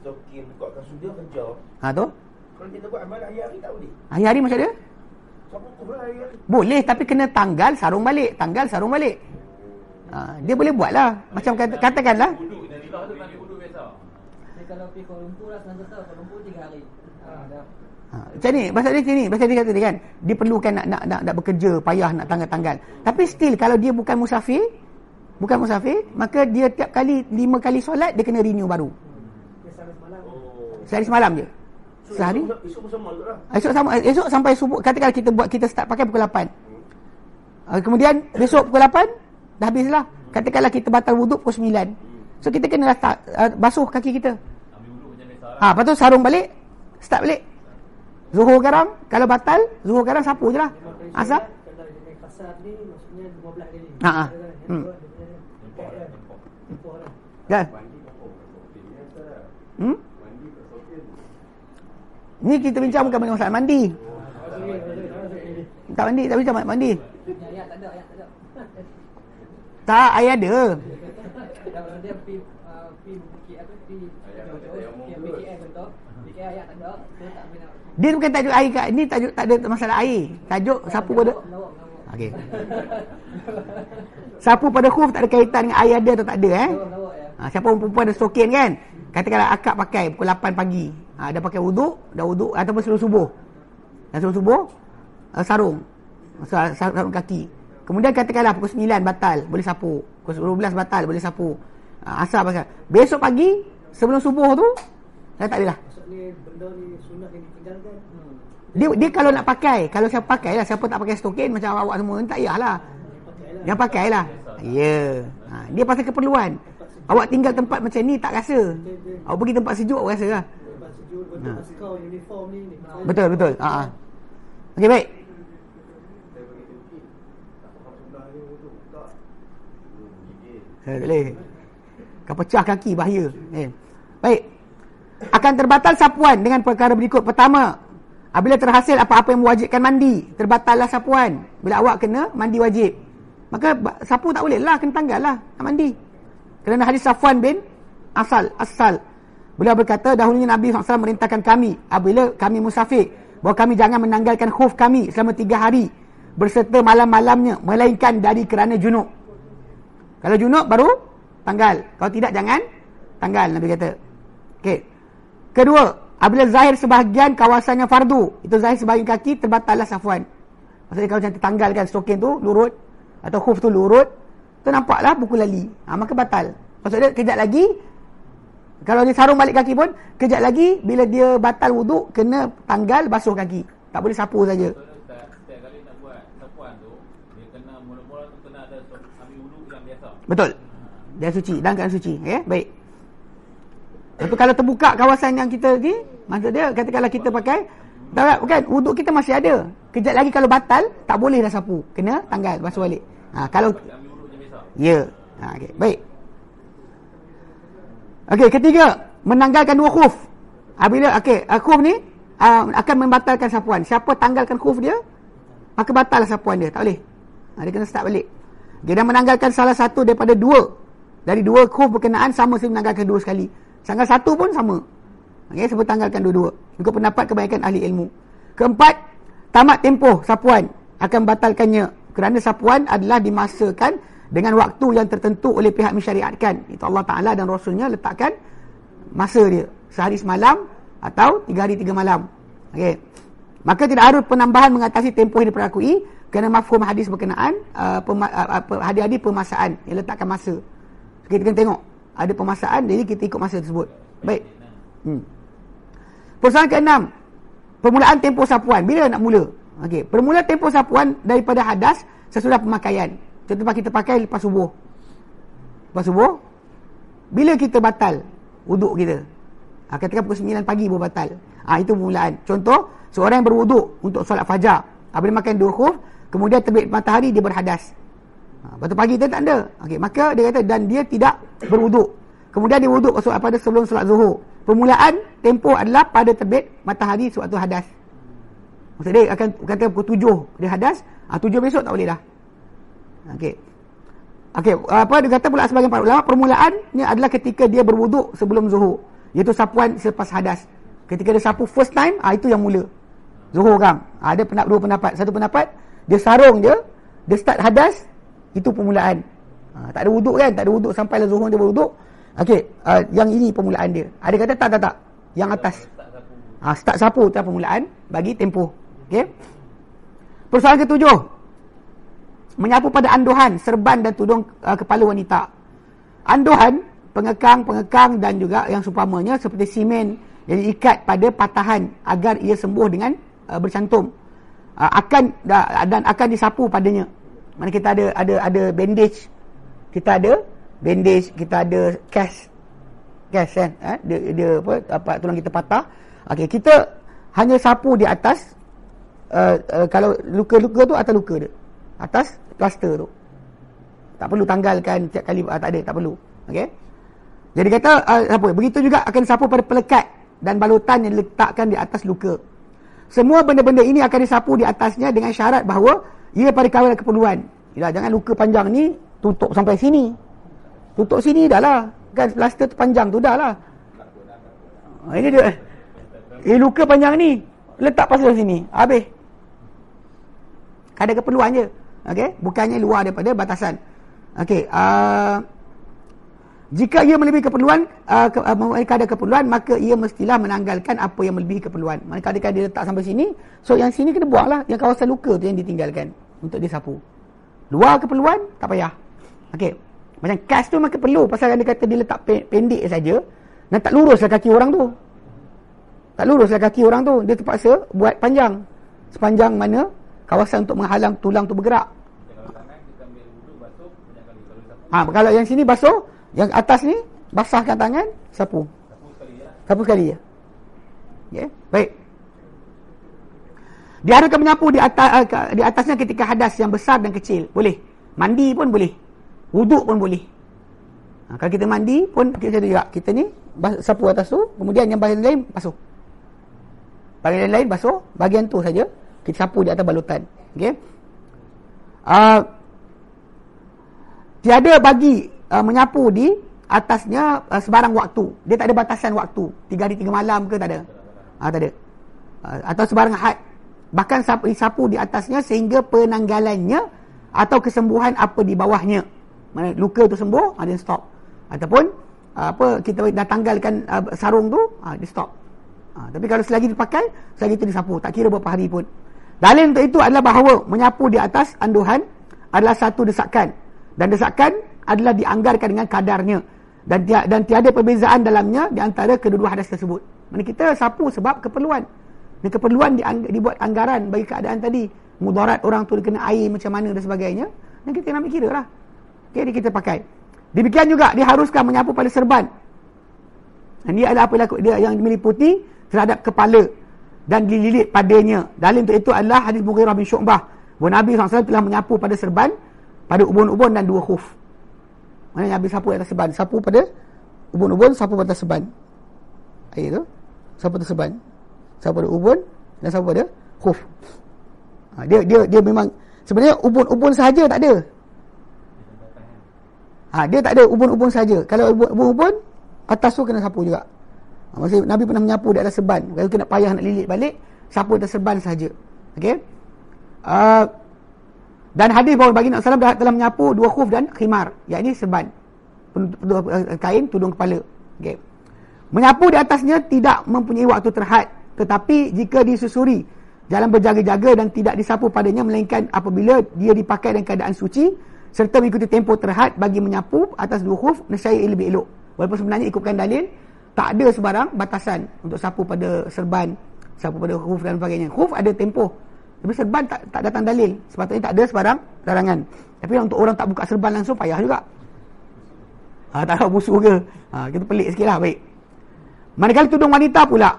Stokin buka kasut dia kerja. Ha tu kalau kita buat amal hari-hari tak boleh hari-hari macam dia boleh tapi kena tanggal sarung balik. Tanggal sarung balik. Ha, dia boleh buat lah. Macam kata, katakanlah. Wuduk dan tilah tu Nabi wuduk biasa. Tapi kalau pergi Kuala Lumpur lah senang kata Kuala Lumpur 3 hari. Ha, dah. Ha, macam ni, pasal dia macam ni, pasal dia kata dia kan, dia perlukan nak nak nak, nak bekerja, payah nak tanggal-tanggal. Tapi still kalau dia bukan musafir, bukan musafir, maka dia tiap kali lima kali solat dia kena renew baru. Dia sana semalam. Oh. Sehari semalam je. So, Sehari. Esok, esok pun sama juga lah. Esok sama esok sampai subuh katakan kita buat kita start pakai pukul 8. Uh, kemudian besok pukul 8 dah habislah. Katakanlah kita batal wuduk pukul 9. So kita kena start uh, basuh kaki kita. Ambil wuduk macam biasa lah. Ha, lepas tu sarung balik, start balik. Zuhur garang, kalau batal, zuhur garang sapu je lah. Asal? Ni maksudnya 15 kali. Ha, ha. Kan, yang Hmm. Tempoh lah. Kan? Hmm? Ni kita bincang bukan masalah mandi. Tak mandi, tak bincang mandi. Tak ada, tak ada. Tak, dia pi pi bukit apa pi bukan tajuk air kat ni tajuk tak ada masalah air. Tajuk sapu pada. Okey. Sapu pada khuf tak ada kaitan dengan air ada atau tak ada eh. Ya. Ha, siapa perempuan ada stokin kan? Katakanlah akak pakai pukul 8 pagi. Ha, dia pakai wuduk, dah wuduk ataupun sebelum subuh. Dan sebelum subuh uh, sarung. Sa- sa- Sarung kaki. Kemudian katakanlah pukul 9 batal, boleh sapu. Pukul 12 batal, boleh sapu. Ha, asal pasal. Besok pagi sebelum subuh tu saya tak adalah. Maksud ni benda ni sunat yang ditinggalkan. Hmm. Dia dia kalau nak pakai, kalau siapa pakai lah, siapa tak pakai stokin macam awak semua ni tak payahlah. Yang pakai lah. Ya. Ha, dia pasal keperluan. Awak tinggal tempat macam ni tak rasa. Awak pergi tempat sejuk awak rasa lah. Betul ha. kau uniform ni. ni. Betul betul. Ha. ha. Okey baik. Eh, tak boleh. Kau pecah kaki bahaya. Eh. Baik. Akan terbatal sapuan dengan perkara berikut. Pertama, apabila terhasil apa-apa yang mewajibkan mandi, terbatallah sapuan. Bila awak kena mandi wajib. Maka sapu tak boleh lah, kena tanggal lah nak mandi. Kerana hadis Safwan bin Asal, Asal. Beliau berkata, dahulunya Nabi SAW merintahkan kami, apabila kami musafir, bahawa kami jangan menanggalkan khuf kami selama tiga hari, berserta malam-malamnya, melainkan dari kerana junub. Kalau junub baru tanggal. Kalau tidak jangan tanggal Nabi kata. Okey. Kedua, apabila zahir sebahagian kawasannya fardu, itu zahir sebahagian kaki terbatallah safwan. Maksudnya kalau macam tanggalkan stokin tu lurut atau khuf tu lurut, tu nampaklah buku lali. Ha, maka batal. Maksudnya kejap lagi kalau dia sarung balik kaki pun kejap lagi bila dia batal wuduk kena tanggal basuh kaki. Tak boleh sapu saja. Sapuan tu, dia. Betul. Suci, dalam keadaan suci. Ya, baik. Lepas tu kalau terbuka kawasan yang kita ni, maksud dia katakanlah kita pakai tak bukan wuduk kita masih ada. Kejap lagi kalau batal tak boleh dah sapu. Kena tanggal basuh balik. Ha, kalau ya. Ha, okey, baik. Okey, ketiga, menanggalkan dua khuf. Apabila okey, uh, khuf ni uh, akan membatalkan sapuan. Siapa tanggalkan khuf dia, maka batal sapuan dia. Tak boleh. Ha, dia kena start balik. Dia menanggalkan salah satu daripada dua. Dari dua khuf berkenaan sama seperti menanggalkan dua sekali. Tanggal satu pun sama. Okey, sebab tanggalkan dua-dua. Ikut pendapat kebanyakan ahli ilmu. Keempat, tamat tempoh sapuan akan batalkannya kerana sapuan adalah dimasakan dengan waktu yang tertentu oleh pihak mensyariatkan. Itu Allah Taala dan Rasulnya letakkan masa dia sehari semalam atau tiga hari tiga malam. Okey. Maka tidak harus penambahan mengatasi tempoh yang diperakui kerana mafhum hadis berkenaan uh, pema, uh, uh, hadis-hadis pemasaan yang letakkan masa. Kita kena tengok ada pemasaan jadi kita ikut masa tersebut. Baik. Hmm. Persoalan keenam. Permulaan tempoh sapuan. Bila nak mula? Okey, permulaan tempoh sapuan daripada hadas sesudah pemakaian. Contoh kita pakai lepas subuh. Lepas subuh, bila kita batal wuduk kita? Ha, katakan pukul 9 pagi baru batal. Ha, itu permulaan. Contoh, seorang yang berwuduk untuk solat fajar. Apabila makan dua khuf, kemudian terbit matahari, dia berhadas. Ha, lepas tu pagi dia tak ada. Okey, maka dia kata, dan dia tidak berwuduk. Kemudian dia wuduk pada sebelum solat zuhur. Permulaan tempoh adalah pada terbit matahari sewaktu hadas. Maksud dia akan kata pukul 7 dia hadas, ah 7 besok tak boleh dah. Okey. Okey, apa dia kata pula sebagian para ulama permulaan ni adalah ketika dia berwuduk sebelum zuhur. Iaitu sapuan selepas hadas. Ketika dia sapu first time, ah itu yang mula. Zuhur kan. Ah, ada pendapat dua pendapat. Satu pendapat dia sarung je, dia start hadas, itu permulaan. Ha, tak ada wuduk kan? Tak ada wuduk sampai lah zuhur dia berwuduk. Okey, uh, yang ini permulaan dia. Ada kata tak tak tak. Yang atas. Ha, start sapu tu permulaan bagi tempoh. Okey. Persoalan ketujuh. Menyapu pada anduhan, serban dan tudung uh, kepala wanita. Anduhan, pengekang, pengekang dan juga yang supamanya seperti simen yang diikat pada patahan agar ia sembuh dengan uh, bercantum. Uh, akan dan akan disapu padanya. Mana kita ada ada ada bandage. Kita ada bandage, kita ada cast. Cast kan? Ha? Dia, dia apa, apa tulang kita patah. Okey, kita hanya sapu di atas uh, uh, kalau luka-luka tu atas luka dia. Atas plaster tu. Tak perlu tanggalkan setiap kali uh, tak ada, tak perlu. Okey. Jadi kata uh, apa? Begitu juga akan sapu pada pelekat dan balutan yang diletakkan di atas luka. Semua benda-benda ini akan disapu di atasnya dengan syarat bahawa ia pada kawal keperluan. Yalah, jangan luka panjang ni tutup sampai sini. Tutup sini dah lah. Kan plaster tu panjang tu dah lah. Ha, ini dia. Eh luka panjang ni. Letak pasal sini. Habis. Ada keperluan je. Okey, bukannya luar daripada batasan. Okey, uh, jika ia melebihi keperluan, uh, ke, uh, ada keperluan, maka ia mestilah menanggalkan apa yang melebihi keperluan. Mereka ada dia letak sampai sini, so yang sini kena buang lah. Yang kawasan luka tu yang ditinggalkan untuk disapu. Luar keperluan, tak payah. Okey, macam kas tu maka perlu pasal dia kata dia letak pendek saja dan tak luruslah kaki orang tu. Tak luruslah kaki orang tu. Dia terpaksa buat panjang. Sepanjang mana kawasan untuk menghalang tulang tu bergerak. Ha, kalau yang sini basuh, yang atas ni basahkan tangan, sapu. Sapu sekali ya. Ya, yeah. baik. Diharapkan menyapu di atas uh, di atasnya ketika hadas yang besar dan kecil. Boleh. Mandi pun boleh. Wuduk pun boleh. Ha, kalau kita mandi pun kita juga kita ni sapu atas tu, kemudian yang bahagian lain basuh. Bahagian lain basuh, bahagian tu saja kita sapu di atas balutan. Okey. Uh, tiada bagi uh, menyapu di atasnya uh, sebarang waktu. Dia tak ada batasan waktu. Tiga hari tiga malam ke tak ada? Uh, tak ada. Uh, atau sebarang had. Bahkan sapu, sapu di atasnya sehingga penanggalannya atau kesembuhan apa di bawahnya. Mana luka tu sembuh, ada uh, stop. Ataupun uh, apa kita dah tanggalkan uh, sarung tu, uh, dia stop. Uh, tapi kalau selagi dipakai, selagi itu disapu. Tak kira berapa hari pun. Dalil untuk itu adalah bahawa menyapu di atas anduhan adalah satu desakan dan desakan adalah dianggarkan dengan kadarnya dan tiada, dan tiada perbezaan dalamnya di antara kedua-dua hadas tersebut. Mana kita sapu sebab keperluan. Dan keperluan diang, dibuat anggaran bagi keadaan tadi. Mudarat orang tu kena air macam mana dan sebagainya. Dan kita nak kira lah. Okay, ini kita pakai. Demikian juga diharuskan menyapu pada serban. Dan dia adalah apa dia yang meliputi terhadap kepala dan dililit padanya. Dalil untuk itu adalah hadis Mughirah bin Syu'bah. Bahawa Nabi SAW telah menyapu pada serban, pada ubun-ubun dan dua khuf. Mana Nabi sapu atas serban? Sapu pada ubun-ubun, sapu pada serban. Ayat tu. Sapu pada serban. Sapu pada ubun dan sapu pada khuf. Ha, dia dia dia memang sebenarnya ubun-ubun saja tak ada. Ha, dia tak ada ubun-ubun saja. Kalau ubun-ubun atas tu kena sapu juga. Maksudnya Nabi pernah menyapu di atas serban. Kalau kena payah nak lilit balik, sapu atas serban saja. Okey. Uh, dan hadis bahawa bagi Nabi SAW telah menyapu dua khuf dan khimar. Iaitu serban. Kain tudung kepala. Okey. Menyapu di atasnya tidak mempunyai waktu terhad. Tetapi jika disusuri jalan berjaga-jaga dan tidak disapu padanya melainkan apabila dia dipakai dalam keadaan suci serta mengikuti tempoh terhad bagi menyapu atas dua khuf nescaya lebih elok. Walaupun sebenarnya ikutkan dalil tak ada sebarang batasan untuk sapu pada serban, sapu pada huf dan sebagainya. Huf ada tempoh. Tapi serban tak tak datang dalil. Sepatutnya tak ada sebarang larangan. Tapi untuk orang tak buka serban langsung payah juga. Ha, tak tahu busuk ke. Ha, kita pelik sikit lah. Baik. Manakala tudung wanita pula.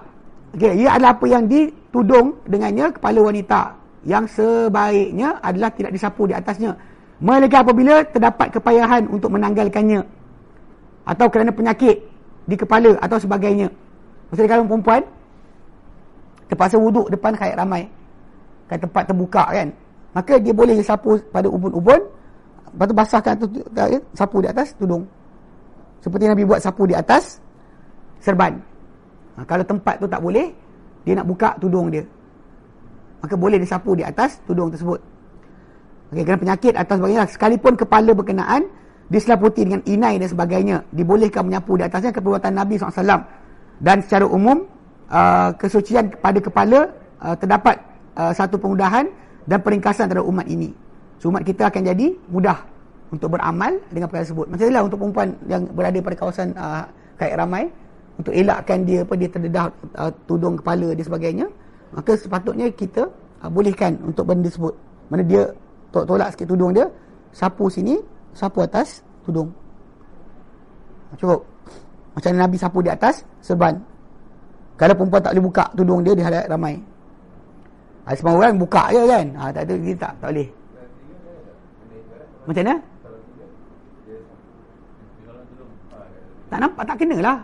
Okay, ia adalah apa yang ditudung dengannya kepala wanita. Yang sebaiknya adalah tidak disapu di atasnya. Melainkan apabila terdapat kepayahan untuk menanggalkannya. Atau kerana penyakit di kepala atau sebagainya. Maksudnya kalau perempuan terpaksa wuduk depan khayat ramai. Kan tempat terbuka kan. Maka dia boleh sapu pada ubun-ubun. Lepas tu basahkan tu, sapu di atas tudung. Seperti Nabi buat sapu di atas serban. Ha, kalau tempat tu tak boleh, dia nak buka tudung dia. Maka boleh disapu di atas tudung tersebut. Okey, kerana penyakit atau sebagainya. Sekalipun kepala berkenaan diselaputi dengan inai dan sebagainya. Dibolehkan menyapu di atasnya keperbuatan Nabi SAW dan secara umum uh, kesucian pada kepala uh, terdapat uh, satu pemudahan dan peringkasan terhadap umat ini. So, umat kita akan jadi mudah untuk beramal dengan perkara tersebut. Macam itulah untuk perempuan yang berada pada kawasan uh, kait ramai untuk elakkan dia apa dia terdedah uh, tudung kepala dan sebagainya maka sepatutnya kita uh, bolehkan untuk benda tersebut. Mana dia tolak sikit tudung dia sapu sini sapu atas tudung. Cukup. Macam Nabi sapu di atas serban kalau perempuan tak boleh buka tudung dia di halayak ramai. Ha, semua orang buka je kan? Ha, tak ada dia tak, tak boleh. Macam mana? Tak nampak tak kena lah.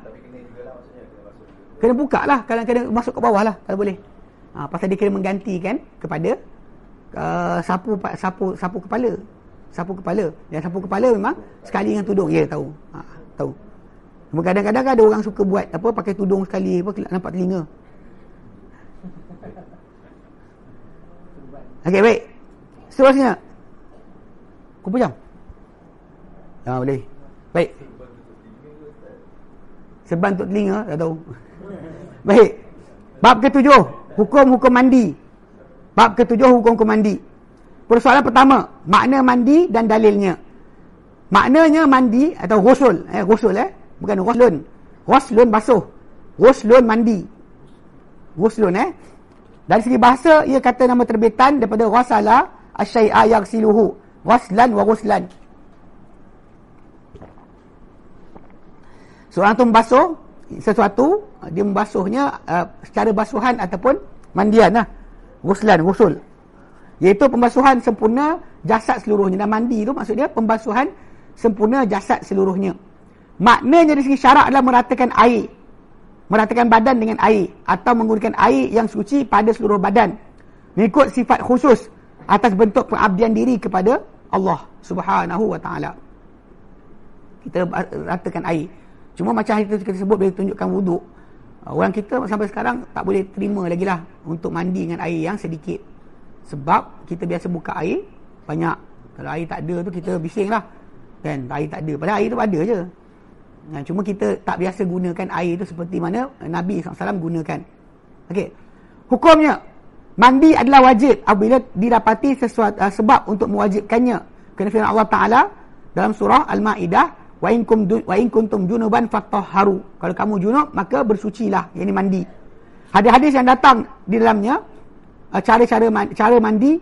Kena buka lah kena masuk ke bawah lah kalau boleh. Ha, pasal dia kena menggantikan kepada uh, sapu sapu sapu kepala sapu kepala. Yang sapu kepala memang sekali dengan tudung. Ya tahu. Ha, tahu. Kadang-kadang ada orang suka buat apa pakai tudung sekali apa nampak telinga. Okey baik. Seterusnya. Berapa jam? Ha, boleh. Baik. Seban untuk telinga tak tahu. Baik. Bab ketujuh hukum-hukum mandi. Bab ketujuh hukum-hukum mandi persoalan pertama makna mandi dan dalilnya. Maknanya mandi atau ghusul. Eh ghusul eh. Bukan ghuslun. Ghuslun basuh. Ghuslun mandi. Ghuslun eh. Dari segi bahasa ia kata nama terbitan daripada ghasala asyai'a yaghsiluhu. Ghaslan wa ghuslan. Seorang tu membasuh sesuatu dia membasuhnya uh, secara basuhan ataupun mandian lah ghuslan ghusul iaitu pembasuhan sempurna jasad seluruhnya. Dan mandi tu maksud dia pembasuhan sempurna jasad seluruhnya. Maknanya dari segi syarak adalah meratakan air. Meratakan badan dengan air. Atau menggunakan air yang suci pada seluruh badan. Mengikut sifat khusus atas bentuk pengabdian diri kepada Allah subhanahu wa ta'ala. Kita ratakan air. Cuma macam kita, kita sebut bila tunjukkan wuduk. Orang kita sampai sekarang tak boleh terima lagi lah untuk mandi dengan air yang sedikit sebab kita biasa buka air banyak. Kalau air tak ada tu kita bising lah. Kan? Air tak ada. Padahal air tu ada je. Nah, cuma kita tak biasa gunakan air tu seperti mana Nabi SAW gunakan. Okey. hukumnya mandi adalah wajib apabila didapati sesuatu uh, sebab untuk mewajibkannya. Kerana firman Allah Ta'ala dalam surah Al-Ma'idah wa in wa in kuntum junuban fatahharu. Kalau kamu junub maka bersucilah. Yakni mandi. Hadis-hadis yang datang di dalamnya cara-cara cara mandi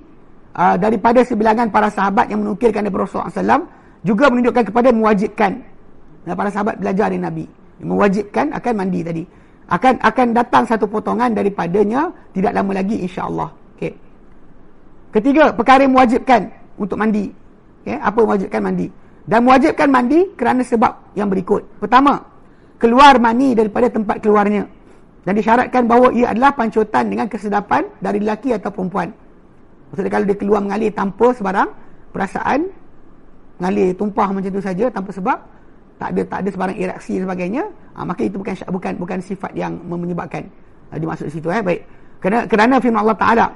uh, daripada sebilangan para sahabat yang menukilkan daripada Rasulullah SAW juga menunjukkan kepada mewajibkan. Para sahabat belajar dari Nabi. Mewajibkan akan mandi tadi. Akan akan datang satu potongan daripadanya tidak lama lagi insya-Allah. Okey. Ketiga perkara yang mewajibkan untuk mandi. Okey apa mewajibkan mandi? Dan mewajibkan mandi kerana sebab yang berikut. Pertama keluar mani daripada tempat keluarnya dan disyaratkan bahawa ia adalah pancutan dengan kesedapan dari lelaki atau perempuan. Maksudnya kalau dia keluar mengalir tanpa sebarang perasaan, mengalir tumpah macam itu saja tanpa sebab, tak ada tak ada sebarang ereaksi dan sebagainya, ha, maka itu bukan bukan bukan sifat yang menyebabkan ha, dimaksud di situ eh baik. Kerana kerana firman Allah Taala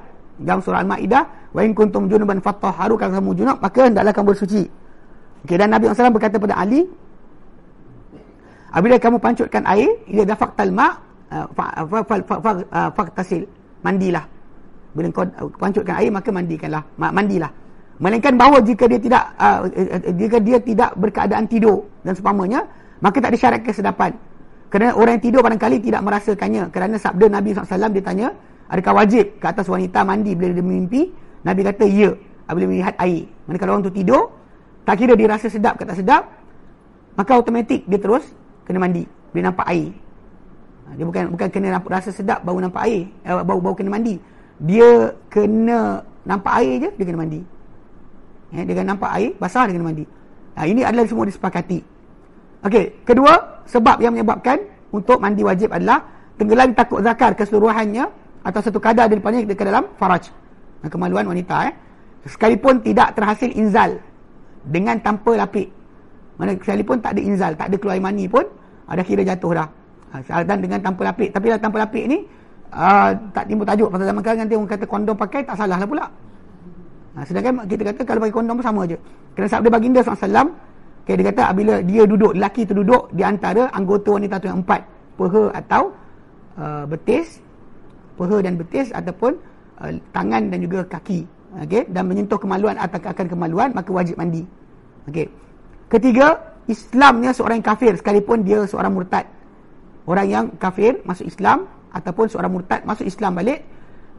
dalam surah Al-Maidah, "Wa in kuntum junuban fatahharu kalau kamu junub, maka hendaklah kamu bersuci." Okay, dan Nabi SAW berkata kepada Ali, apabila kamu pancutkan air, ia dah faktal ma' Ah, ah, faktasil mandilah. Bila kau pancutkan air maka mandikanlah. Mandilah. Melainkan bahawa jika dia tidak uh, jika dia tidak berkeadaan tidur dan seumpamanya maka tak disyarat kesedapan. Kerana orang yang tidur barangkali tidak merasakannya. Kerana sabda Nabi SAW dia tanya adakah wajib ke atas wanita mandi bila dia mimpi? Nabi kata ya apabila melihat air. Mana kalau orang tu tidur tak kira dia rasa sedap ke tak sedap maka automatik dia terus kena mandi. Bila nampak air dia bukan bukan kena nampak rasa sedap baru nampak air, eh, baru baru kena mandi. Dia kena nampak air je dia kena mandi. Eh, dia kena nampak air basah dia kena mandi. Ha, ini adalah semua disepakati. Okey, kedua sebab yang menyebabkan untuk mandi wajib adalah tenggelam takut zakar keseluruhannya atau satu kadar daripadanya ke dalam faraj. Ha, kemaluan wanita eh. Sekalipun tidak terhasil inzal dengan tanpa lapik. Mana sekalipun tak ada inzal, tak ada keluar mani pun ada kira jatuh dah. Ha, dan dengan tanpa lapik. Tapi lah tanpa lapik ni uh, tak timbul tajuk pasal zaman sekarang nanti orang kata kondom pakai tak salah lah pula. Ha, sedangkan kita kata kalau pakai kondom pun sama aja. Kerana sabda baginda SAW Okay, dia kata apabila dia duduk, lelaki tu duduk di antara anggota wanita tu yang empat. Peha atau uh, betis. Peha dan betis ataupun uh, tangan dan juga kaki. Okay, dan menyentuh kemaluan atau akan kemaluan, maka wajib mandi. Okay. Ketiga, Islamnya seorang kafir sekalipun dia seorang murtad. Orang yang kafir masuk Islam ataupun seorang murtad masuk Islam balik,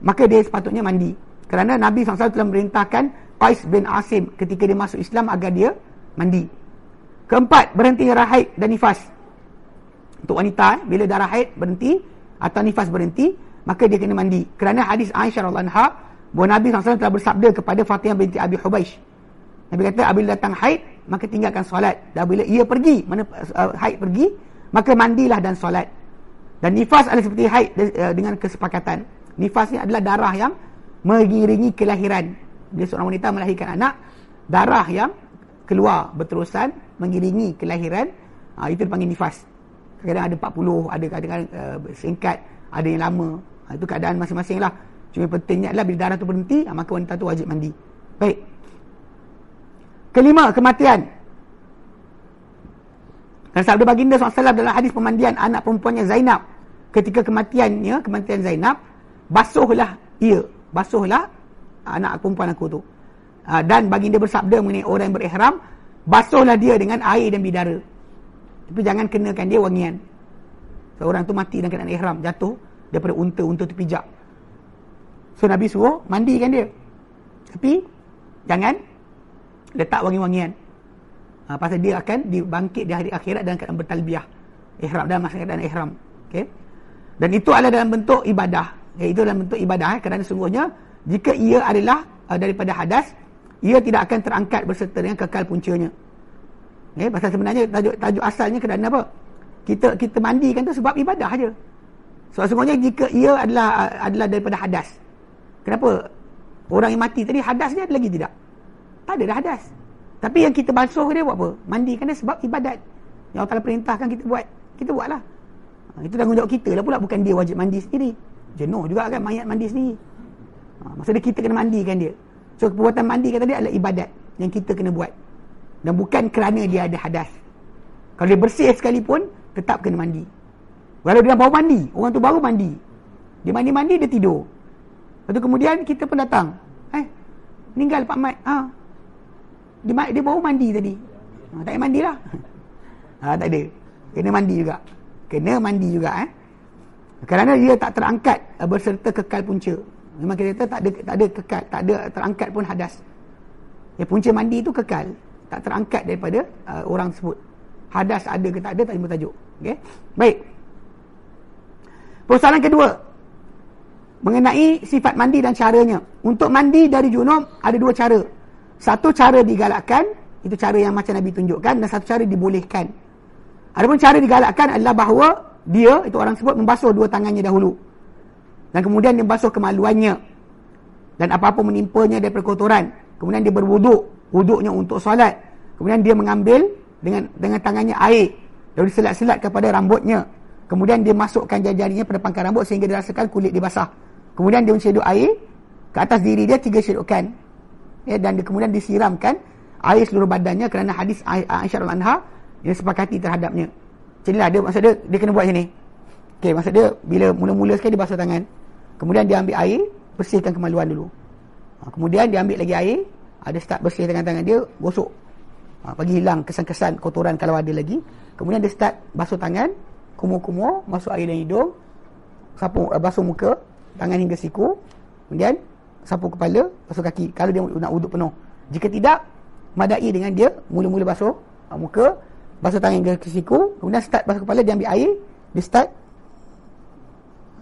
maka dia sepatutnya mandi. Kerana Nabi SAW telah merintahkan Qais bin Asim ketika dia masuk Islam agar dia mandi. Keempat, berhenti darah haid dan nifas. Untuk wanita, eh, bila darah haid berhenti atau nifas berhenti, maka dia kena mandi. Kerana hadis Aisyah radhiyallahu anha, bahawa Nabi SAW telah bersabda kepada Fatimah binti Abi Hubaish. Nabi kata, apabila datang haid, maka tinggalkan solat. Dan bila ia pergi, mana uh, haid pergi, maka mandilah dan solat. Dan nifas adalah seperti haid uh, dengan kesepakatan. Nifas ni adalah darah yang mengiringi kelahiran. Bila seorang wanita melahirkan anak, darah yang keluar berterusan mengiringi kelahiran ha, itu dipanggil nifas kadang ada 40 ada kadang uh, singkat ada yang lama ha, itu keadaan masing-masing lah cuma pentingnya adalah bila darah tu berhenti ha, maka wanita tu wajib mandi baik kelima kematian dan sabda baginda SAW dalam hadis pemandian anak perempuannya Zainab. Ketika kematiannya kematian Zainab basuhlah ia basuhlah anak perempuan aku tu. Ha, dan baginda bersabda mengenai orang yang berihram basuhlah dia dengan air dan bidara. Tapi jangan kenakan dia wangian. Seorang tu mati dalam keadaan ihram jatuh daripada unta unta tu pijak. So Nabi suruh mandikan dia. Tapi jangan letak wangi-wangian ha, pasal dia akan dibangkit di hari akhirat dalam keadaan bertalbiah ihram dalam masa keadaan ihram okay? dan itu adalah dalam bentuk ibadah iaitu dalam bentuk ibadah eh, kerana sungguhnya jika ia adalah uh, daripada hadas ia tidak akan terangkat berserta dengan kekal puncanya. Eh, pasal sebenarnya tajuk, tajuk asalnya kerana apa? Kita kita mandikan tu sebab ibadah aja. So sebenarnya jika ia adalah adalah daripada hadas. Kenapa? Orang yang mati tadi hadas dia ada lagi tidak? Tak ada dah hadas. Tapi yang kita basuh dia buat apa? Mandikan dia sebab ibadat. Yang Allah perintahkan kita buat. Kita buatlah. Ha, itu tanggungjawab kita lah pula. Bukan dia wajib mandi sendiri. Jenuh juga kan mayat mandi sendiri. Ha, maksudnya kita kena mandikan dia. So perbuatan mandi kata dia adalah ibadat yang kita kena buat. Dan bukan kerana dia ada hadas. Kalau dia bersih sekalipun, tetap kena mandi. Walau dia baru mandi, orang tu baru mandi. Dia mandi-mandi, dia tidur. Lepas tu kemudian kita pun datang. Eh, meninggal Pak Mat. Ha. Dia, dia baru mandi tadi. Ha, tak payah mandi lah. Ha, tak ada. Kena mandi juga. Kena mandi juga. Eh. Kerana dia tak terangkat berserta kekal punca. Memang kita kata tak ada tak ada kekal, tak ada terangkat pun hadas. Ya punca mandi itu kekal, tak terangkat daripada uh, orang tersebut. Hadas ada ke tak ada tak jumpa tajuk. Okey. Baik. Persoalan kedua mengenai sifat mandi dan caranya. Untuk mandi dari junub ada dua cara. Satu cara digalakkan, itu cara yang macam Nabi tunjukkan dan satu cara dibolehkan. Adapun cara digalakkan adalah bahawa dia itu orang sebut membasuh dua tangannya dahulu. Dan kemudian dia basuh kemaluannya. Dan apa-apa menimpanya daripada kotoran kemudian dia berwuduk wuduknya untuk solat. Kemudian dia mengambil dengan dengan tangannya air. Lalu diselat-selat kepada rambutnya. Kemudian dia masukkan jari-jarinya pada pangkal rambut sehingga dirasakan kulit dia basah. Kemudian dia menceduk air ke atas diri dia tiga cedukan ya, dan dia kemudian disiramkan air seluruh badannya kerana hadis Aisyah Al-Anha yang sepakati terhadapnya jadi lah dia maksud dia dia kena buat sini Okay, maksud dia bila mula-mula sekali dia basuh tangan Kemudian dia ambil air, bersihkan kemaluan dulu. Ha, kemudian dia ambil lagi air, ada start bersih tangan-tangan dia, gosok. Ha, bagi hilang kesan-kesan kotoran kalau ada lagi. Kemudian dia start basuh tangan, kumur-kumur, masuk air dalam hidung, sapu, uh, basuh muka, tangan hingga siku. Kemudian sapu kepala, basuh kaki. Kalau dia nak uduk penuh. Jika tidak, madai dengan dia, mula-mula basuh uh, muka, basuh tangan ke siku. Kemudian start basuh kepala, dia ambil air, dia start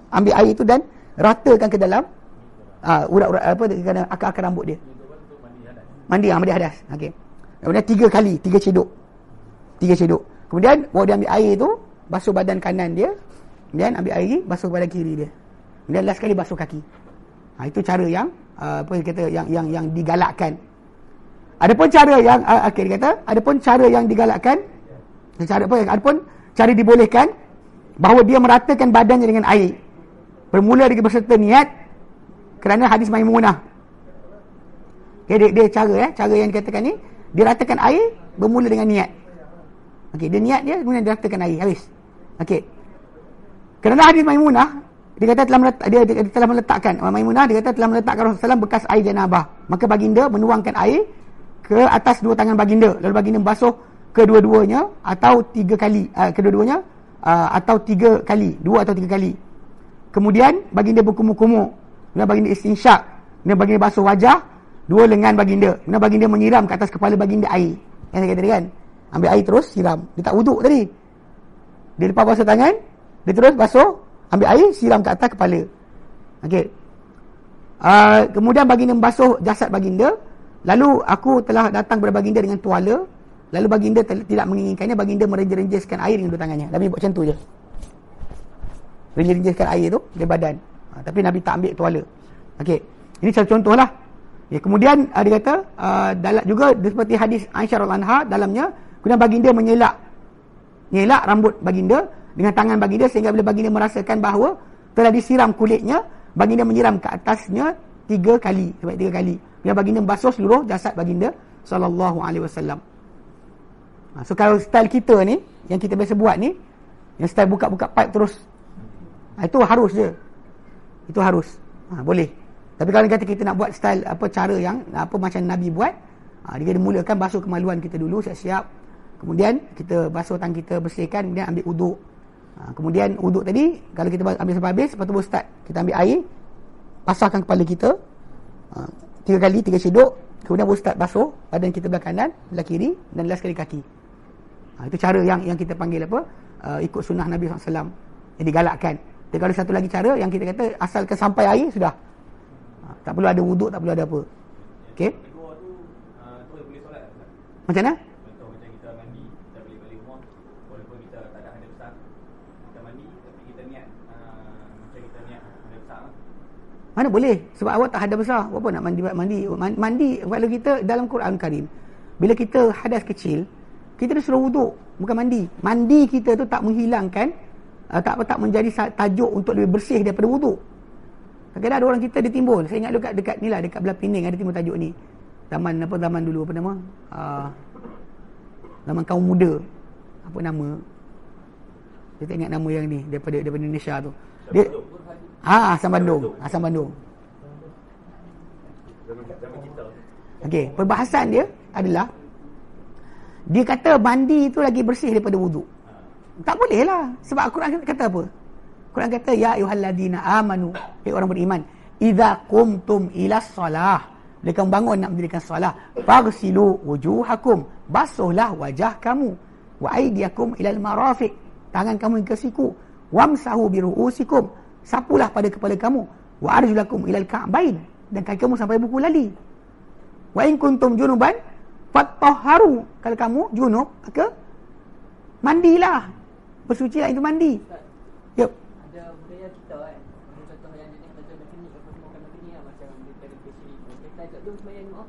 ambil air itu dan ratakan ke dalam uh, urat-urat apa dengan akar-akar rambut dia. Mandi ah mandi hadas. Okey. Kemudian tiga kali, tiga ceduk. Tiga ceduk. Kemudian bawa dia ambil air tu, basuh badan kanan dia. Kemudian ambil air, basuh badan kiri dia. Kemudian last kali basuh kaki. Ha, itu cara yang uh, apa kata yang yang yang digalakkan. Adapun cara yang uh, okey dia kata, adapun cara yang digalakkan cara apa adapun cara dibolehkan bahawa dia meratakan badannya dengan air. Bermula dengan berserta niat kerana hadis Maimunah. Okay, dia, dia cara ya, cara yang dikatakan ni, ratakan air bermula dengan niat. Okey, dia niat dia kemudian dia ratakan air habis. Okey. Kerana hadis Maimunah dia kata telah meletak, dia, dia, dia telah meletakkan. Maimunah dia kata telah meletakkan Rasulullah bekas air janabah. Maka baginda menuangkan air ke atas dua tangan baginda. Lalu baginda basuh kedua-duanya atau tiga kali. Uh, kedua-duanya uh, atau tiga kali. Dua atau tiga kali. Kemudian baginda berkumur-kumur kemudian baginda istinsyak kemudian baginda basuh wajah dua lengan baginda. Kemudian baginda menyiram ke atas kepala baginda air. Yang saya kata tadi kan? Ambil air terus siram. Dia tak wuduk tadi. Dia lepas basuh tangan dia terus basuh ambil air siram ke atas kepala. Okey. Uh, kemudian baginda membasuh jasad baginda. Lalu aku telah datang kepada baginda dengan tuala. Lalu baginda tidak menginginkannya. Baginda merenjis-renjiskan air dengan dua tangannya. Nabi buat macam tu je. Renjis-renjiskan air tu di badan. Ha, tapi Nabi tak ambil tuala. Okey. Ini satu contoh lah ya, kemudian uh, dia kata uh, juga seperti hadis Aisyah Anha dalamnya. Kemudian baginda menyelak nyelak rambut baginda dengan tangan baginda sehingga bila baginda merasakan bahawa telah disiram kulitnya baginda menyiram ke atasnya tiga kali sebab tiga kali bila baginda membasuh seluruh jasad baginda sallallahu alaihi wasallam ha, so kalau style kita ni yang kita biasa buat ni yang style buka-buka pipe terus Ha, itu harus je. Itu harus. Ha, boleh. Tapi kalau kata kita nak buat style apa cara yang apa macam Nabi buat, ha, dia mulakan basuh kemaluan kita dulu siap-siap. Kemudian kita basuh tangan kita bersihkan kemudian ambil uduk. Ha, kemudian uduk tadi kalau kita ambil sampai habis lepas tu baru start kita ambil air pasahkan kepala kita. Ha, tiga kali tiga siduk kemudian baru start basuh badan kita belah kanan, belah kiri dan last kali kaki. Ha, itu cara yang yang kita panggil apa? Uh, ikut sunnah Nabi SAW yang digalakkan dan kalau satu lagi cara yang kita kata asalkan sampai air sudah. Ha, tak perlu ada wuduk, tak perlu ada apa. Okey. Ah, macam mana? Contoh macam kita mandi, kita balik balik rumah walaupun kita tak ada hadap besar. Kita mandi tapi kita niat uh, macam kita niat hadap besar. Lah. Mana boleh? Sebab awak tak hadap besar. Apa nak mandi mandi? Mandi kalau kita dalam Quran Karim. Bila kita hadas kecil, kita disuruh wuduk, bukan mandi. Mandi kita tu tak menghilangkan uh, tak tak menjadi tajuk untuk lebih bersih daripada wuduk. Kadang-kadang ada orang kita dia timbul. Saya ingat dekat dekat ni lah dekat belah Pening ada timbul tajuk ni. Zaman apa zaman dulu apa nama? Uh, zaman kaum muda. Apa nama? Dia tak ingat nama yang ni daripada daripada Indonesia tu. Dia Ah, Asam Bandung. Asam Bandung. Okey, perbahasan dia adalah dia kata mandi itu lagi bersih daripada wuduk. Tak boleh lah. Sebab Al-Quran kata apa? Al-Quran kata, Ya ayuhalladina amanu. Ya orang beriman. Iza kumtum ila salah. Bila kamu bangun nak mendirikan salah. Fagsilu wujuhakum. Basuhlah wajah kamu. Wa aidiakum ilal marafiq. Tangan kamu ke siku. Wamsahu biru'usikum. Sapulah pada kepala kamu. Wa arjulakum ilal ka'bain. Dan kaki kamu sampai buku lali. Wa in kuntum junuban. Fattaharu. Kalau kamu junub, maka mandilah bersuci lah itu mandi. Yep. Ada budaya kita kan. Contoh yang jenis macam apa semua kan macam lah macam. Kita ajak tu sembahyang oh,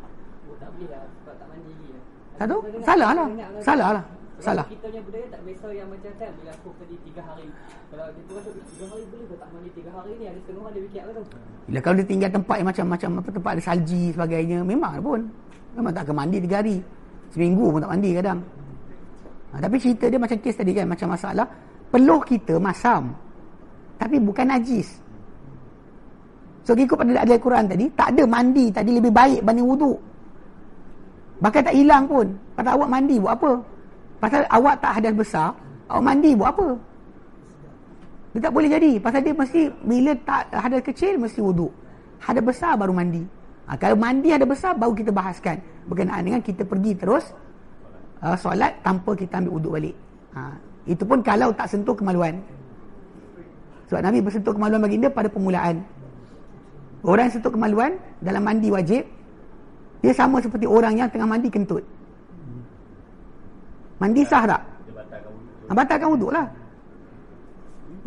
oh tak boleh lah sebab tak mandi lagi lah. Satu? Salah lah. Salah lah. Salah. Kita punya budaya tak biasa yang macam kan bila aku pergi tiga hari. Kalau dia tu rasa tiga hari boleh ke tak mandi tiga hari ni ada setengah ada fikir apa tu. Bila kalau dia tinggal tempat yang macam-macam apa tempat ada salji sebagainya memang pun memang tak akan mandi tiga hari. Seminggu pun tak mandi kadang. Ha, tapi cerita dia macam kes tadi kan macam masalah peluh kita masam tapi bukan najis. So ikut pada ayat Quran tadi tak ada mandi tadi lebih baik banding wuduk. Bahkan tak hilang pun. Pasal awak mandi buat apa? Pasal awak tak hadas besar, awak mandi buat apa? Dia tak boleh jadi. Pasal dia mesti bila tak hadas kecil mesti wuduk. Hadas besar baru mandi. Ha, kalau mandi ada besar baru kita bahaskan berkenaan dengan kita pergi terus uh, solat tanpa kita ambil wuduk balik. Ha, itu pun kalau tak sentuh kemaluan. Sebab Nabi bersentuh kemaluan baginda pada permulaan. Orang sentuh kemaluan dalam mandi wajib, dia sama seperti orang yang tengah mandi kentut. Mandi sah tak? Ha, batalkan wuduk lah.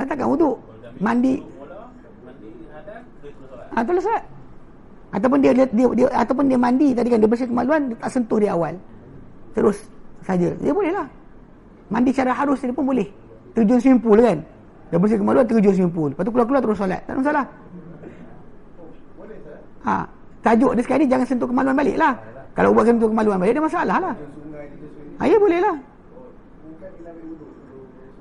Batalkan wuduk. Mandi. Ha, terus solat. Ataupun dia, dia, dia, dia, ataupun dia mandi tadi kan dia bersih kemaluan dia tak sentuh di awal. Terus saja. Dia boleh lah. Mandi secara harus dia pun boleh. Terjun pool kan. Dia bersih kemaluan terjun pool. Lepas tu keluar-keluar terus solat. Tak ada masalah. Ha, tajuk dia sekali jangan sentuh kemaluan balik lah. Kalau buat sentuh kemaluan balik, ada masalah lah. Ha, Ha, ya boleh lah.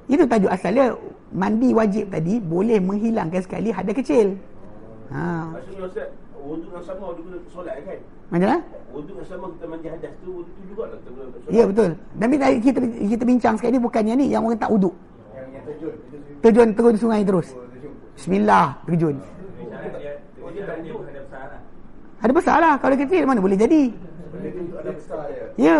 Itu tajuk asal dia. Mandi wajib tadi boleh menghilangkan sekali hadas kecil. Ha. Maksudnya Ustaz, wuduk yang sama wuduk guna solat kan? Macam mana? Wuduk yang sama kita mandi hadas tu, wuduk tu juga lah kita guna untuk solat. Ya betul. Tapi tadi kita kita bincang sekarang ni bukannya ni yang orang tak wuduk. Yang yang terjun. Terjun terus di sungai terus. Bismillah terjun. Ada besar lah. Kalau kecil mana boleh jadi. Tu ada besar dia. Ya.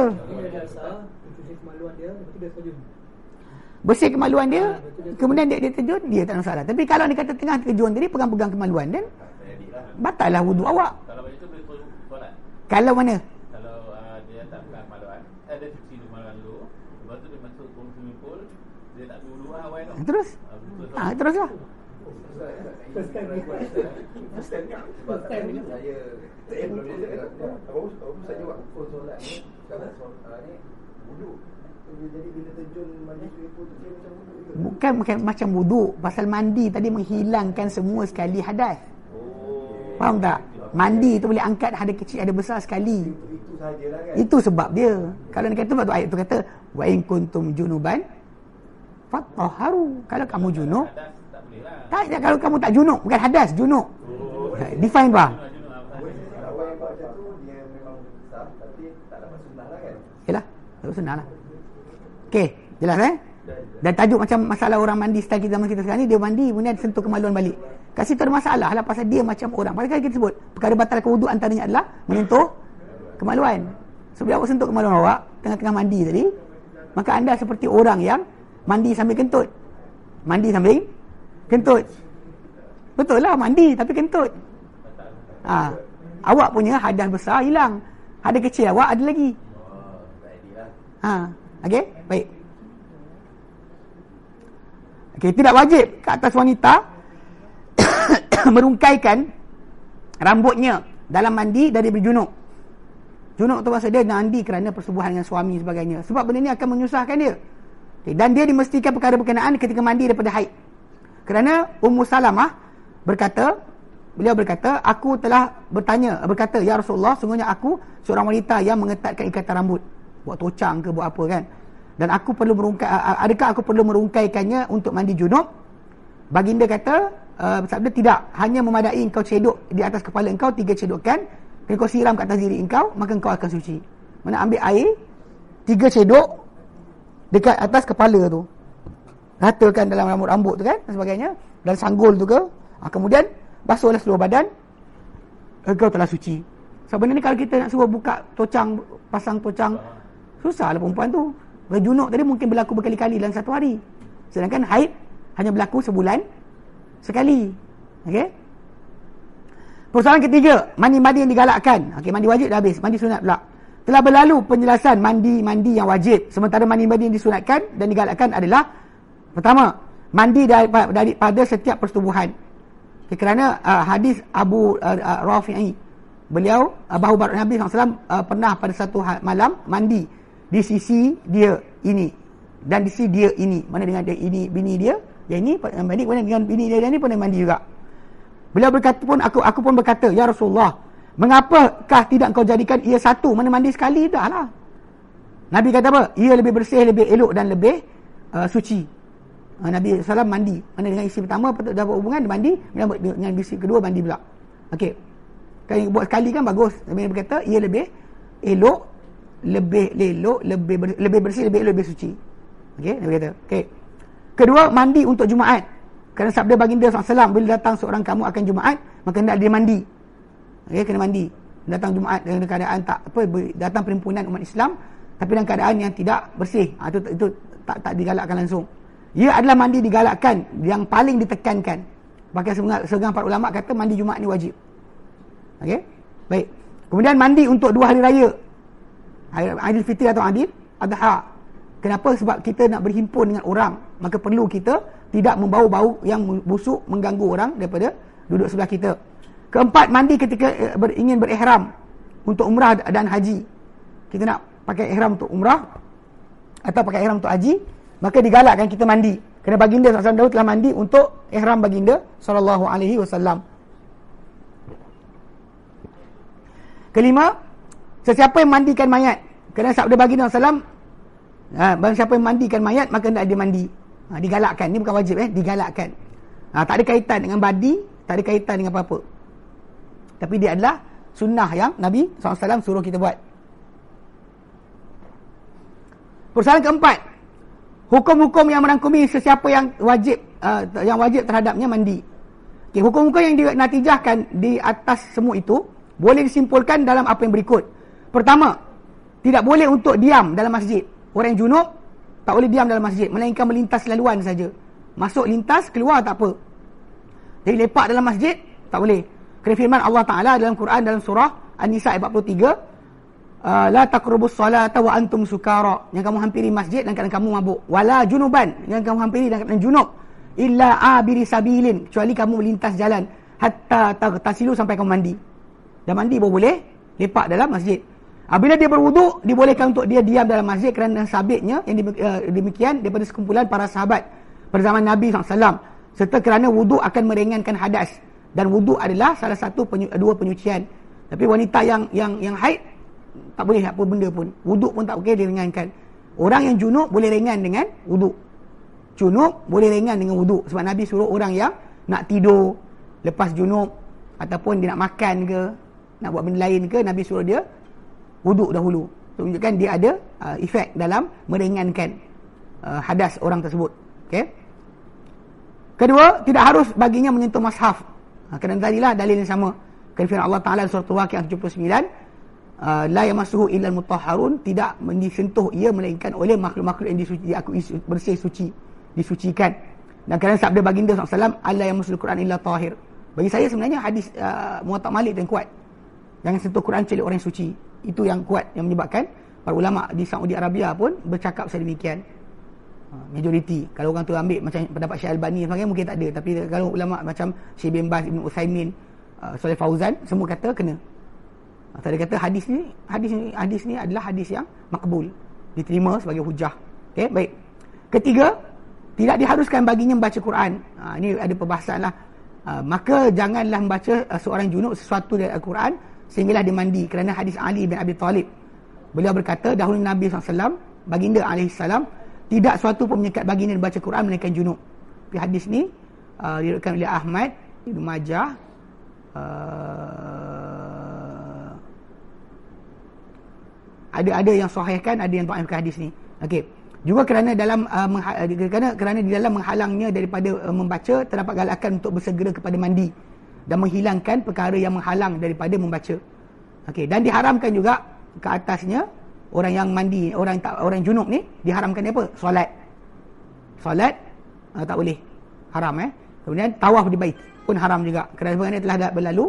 Bersih kemaluan dia. Kemudian dia, dia terjun. Dia tak ada masalah. Tapi kalau dia kata tengah terjun tadi pegang-pegang kemaluan dan batal lah wuduk awak. Kalau macam tu boleh terus solat. Kalau mana? Kalau uh, dia tak pegang kemaluan, eh, dia cuci kemaluan dulu. Lepas tu dia masuk ke swimming pool, dia tak dulu lah awal tu. Terus? Ah. Ha, teruslah. First time ni. First time. Saya belum buat ukur solat ni. Kalau solat ni wuduk. Jadi bila terjun mandi swimming pool tu dia macam wuduk juga. Bukan, bukan macam wuduk. Pasal mandi tadi menghilangkan semua sekali hadas. Faham tak? Mandi tu boleh angkat hadas kecil, hadas besar sekali. Itu kan. Itu sebab dia. Kalau dia kata tu ayat tu kata wa in kuntum junuban fatahharu. Kalau kamu junub, Hadas tak boleh lah. tak tak kalau kamu tak junub, bukan hadas, junub. Define macam tu dia memang besar tapi tak sunnah lah kan. Yalah, tak senang lah. Okey, jelas eh? Dan tajuk macam masalah orang mandi style kita zaman kita sekarang ni, dia mandi kemudian sentuh kemaluan balik. Kat situ ada masalah lah pasal dia macam orang. Pasal kan kita sebut, perkara batal kewuduk antaranya adalah menyentuh kemaluan. So, bila awak sentuh kemaluan awak, tengah-tengah mandi tadi, maka anda seperti orang yang mandi sambil kentut. Mandi sambil kentut. Betul lah, mandi tapi kentut. Ha. Awak punya hadas besar hilang. Hadas kecil awak ada lagi. Oh, lah. Ha, okey, baik. Okey, tidak wajib ke atas wanita merungkaikan rambutnya dalam mandi dari berjunuk. Junuk tu maksud dia mandi kerana persetubuhan dengan suami sebagainya. Sebab benda ni akan menyusahkan dia. Okay, dan dia dimestikan perkara berkenaan ketika mandi daripada haid. Kerana Ummu Salamah berkata, beliau berkata, aku telah bertanya, berkata, Ya Rasulullah, sungguhnya aku seorang wanita yang mengetatkan ikatan rambut. Buat tocang ke, buat apa kan. Dan aku perlu merungkai, adakah aku perlu merungkaikannya untuk mandi junub? Baginda kata, uh, sabda tidak. Hanya memadai engkau cedok di atas kepala engkau, tiga cedokan. Kalau kau siram ke atas diri engkau, maka engkau akan suci. Mana ambil air, tiga cedok dekat atas kepala tu. Ratakan dalam rambut-rambut tu kan, dan sebagainya. Dan sanggul tu ke. Ha, kemudian, basuhlah seluruh badan. Engkau telah suci. So, benda ni kalau kita nak suruh buka tocang, pasang tocang, susah lah perempuan tu. Kalau junuk tadi mungkin berlaku berkali-kali dalam satu hari. Sedangkan haid hanya berlaku sebulan sekali. Okey? Persoalan ketiga, mandi-mandi yang digalakkan. Okey, mandi wajib dah habis, mandi sunat pula. Telah berlalu penjelasan mandi-mandi yang wajib. Sementara mandi-mandi yang disunatkan dan digalakkan adalah pertama, mandi daripada, setiap persetubuhan. Okay, kerana uh, hadis Abu uh, uh, Rafi'i beliau uh, bahawa Nabi SAW uh, pernah pada satu ha- malam mandi di sisi dia ini. Dan di sisi dia ini. Mana dengan dia ini bini dia yang ini mandi kemudian dengan bini dia yang ini pernah mandi juga. Beliau berkata pun aku aku pun berkata ya Rasulullah mengapakah tidak kau jadikan ia satu? Mana mandi sekali dah lah. Nabi kata apa? Ia lebih bersih lebih elok dan lebih uh, suci. Uh, Nabi SAW mandi. Mana dengan isi pertama patut dapat hubungan mandi. Dengan, dengan isi kedua mandi pula. Okey. Kalau buat sekali kan bagus. Nabi berkata ia lebih elok lebih elok lebih lebih bersih lebih elok lebih suci. Okey Nabi kata okey. Kedua mandi untuk Jumaat. Kerana sabda baginda SAW bila datang seorang kamu akan Jumaat maka hendak dia mandi. Okey kena mandi. Datang Jumaat dalam keadaan tak apa datang perhimpunan umat Islam tapi dalam keadaan yang tidak bersih. Ha, itu, itu tak tak digalakkan langsung. Ia adalah mandi digalakkan yang paling ditekankan. Bahkan seorang para ulama kata mandi Jumaat ni wajib. Okey? Baik. Kemudian mandi untuk dua hari raya. Aidil Fitri atau Adil Adha. Kenapa? Sebab kita nak berhimpun dengan orang, maka perlu kita tidak membawa bau yang busuk mengganggu orang daripada duduk sebelah kita. Keempat, mandi ketika ber, ingin berihram untuk umrah dan haji. Kita nak pakai ihram untuk umrah atau pakai ihram untuk haji, maka digalakkan kita mandi. Kerana baginda SAW telah mandi untuk ihram baginda sallallahu alaihi wasallam. Kelima, sesiapa yang mandikan mayat. Kerana sabda baginda SAW, Ha, barang siapa yang mandikan mayat maka hendak dia mandi. Ha, digalakkan. Ini bukan wajib eh, digalakkan. Ha, tak ada kaitan dengan badi, tak ada kaitan dengan apa-apa. Tapi dia adalah sunnah yang Nabi SAW suruh kita buat. Persoalan keempat. Hukum-hukum yang merangkumi sesiapa yang wajib uh, yang wajib terhadapnya mandi. Okay, hukum-hukum yang dinatijahkan di atas semua itu boleh disimpulkan dalam apa yang berikut. Pertama, tidak boleh untuk diam dalam masjid. Orang junub tak boleh diam dalam masjid melainkan melintas laluan saja. Masuk lintas, keluar tak apa. Jadi lepak dalam masjid tak boleh. Kerana firman Allah Taala dalam Quran dalam surah An-Nisa ayat 43, uh, la taqrabus salata wa antum sukara. Yang kamu hampiri masjid dan kadang kamu mabuk. Wala junuban, yang kamu hampiri dan kadang junub. Illa abiri sabilin, kecuali kamu melintas jalan hatta tagtasilu sampai kamu mandi. Dan mandi pun boleh lepak dalam masjid. Apabila dia berwuduk, dibolehkan untuk dia diam dalam masjid kerana sabitnya yang uh, demikian daripada sekumpulan para sahabat pada zaman Nabi SAW. Serta kerana wuduk akan meringankan hadas. Dan wuduk adalah salah satu penyu, dua penyucian. Tapi wanita yang yang yang haid, tak boleh apa benda pun. Wuduk pun tak boleh diringankan. Orang yang junub boleh ringan dengan wuduk. Junub boleh ringan dengan wuduk. Sebab Nabi suruh orang yang nak tidur lepas junub ataupun dia nak makan ke, nak buat benda lain ke, Nabi suruh dia wuduk dahulu. Tunjukkan dia ada uh, efek dalam meringankan uh, hadas orang tersebut. Okey kedua tidak harus baginya menyentuh mushaf ha, kerana tadilah dalil yang sama. Kerana Allah Taala surah Al-Waqiah 79 uh, la yamassuhu illa al-mutahharun. Tidak disentuh ia melainkan oleh makhluk-makhluk yang disuci diakui bersih suci disucikan. Dan kerana sabda baginda SAW Allah yang musul Quran illa tahir. Bagi saya sebenarnya hadis uh, muwatta malik yang kuat. Jangan sentuh Quran kecuali orang yang suci itu yang kuat yang menyebabkan para ulama di Saudi Arabia pun bercakap sedemikian ha, majoriti. Kalau orang tu ambil macam pendapat Syekh Albani sebagainya mungkin tak ada. Tapi kalau ulama macam Syekh bin Baz Ibn Uthaymin uh, Saleh Fauzan semua kata kena. Ha, tadi kata hadis ni hadis ni hadis ni adalah hadis yang makbul. Diterima sebagai hujah. Okey baik. Ketiga tidak diharuskan baginya membaca Quran. Ha, ini ada perbahasan lah. Ha, maka janganlah membaca uh, seorang junub sesuatu dari Al-Quran sehinggalah dia mandi kerana hadis Ali bin Abi Talib. Beliau berkata dahulu Nabi SAW baginda alaihissalam tidak suatu pun menyekat baginda baca Quran melainkan junub. Tapi hadis ni uh, diriwayatkan oleh Ahmad Ibnu Majah uh, ada ada yang sahihkan ada yang dhaifkan hadis ni. Okey. Juga kerana dalam uh, kerana kerana di dalam menghalangnya daripada uh, membaca terdapat galakan untuk bersegera kepada mandi dan menghilangkan perkara yang menghalang daripada membaca. Okey, dan diharamkan juga ke atasnya orang yang mandi, orang tak orang junub ni diharamkan apa? Solat. Solat uh, tak boleh. Haram eh. Kemudian tawaf di bait pun haram juga. Kerana sebenarnya telah berlalu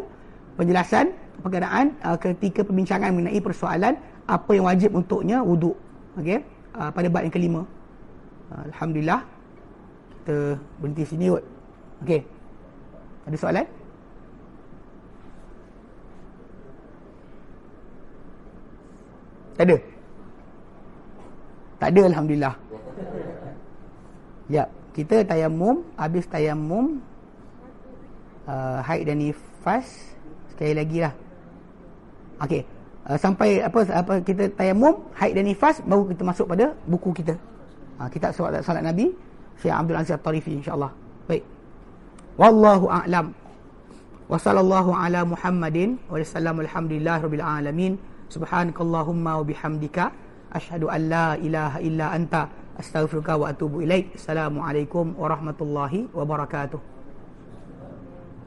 penjelasan perkataan uh, ketika perbincangan mengenai persoalan apa yang wajib untuknya wuduk. Okey, uh, pada bab yang kelima. Uh, Alhamdulillah. Kita berhenti sini kot. Okey. Ada soalan? Tak ada? Tak ada Alhamdulillah. Ya, kita tayamum, habis tayamum uh, haid dan nifas sekali lagi lah. Okey. Uh, sampai apa apa kita tayamum, haid dan nifas baru kita masuk pada buku kita. Uh, kita solat salat Nabi Syekh Abdul Aziz At-Tarifi insya-Allah. Baik. Wallahu a'lam. Wa sallallahu ala Muhammadin wa sallam alhamdulillahirabbil alamin. Subhanakallahumma wa bihamdika asyhadu an la ilaha illa anta astaghfiruka wa atubu ilaik. Assalamualaikum warahmatullahi wabarakatuh.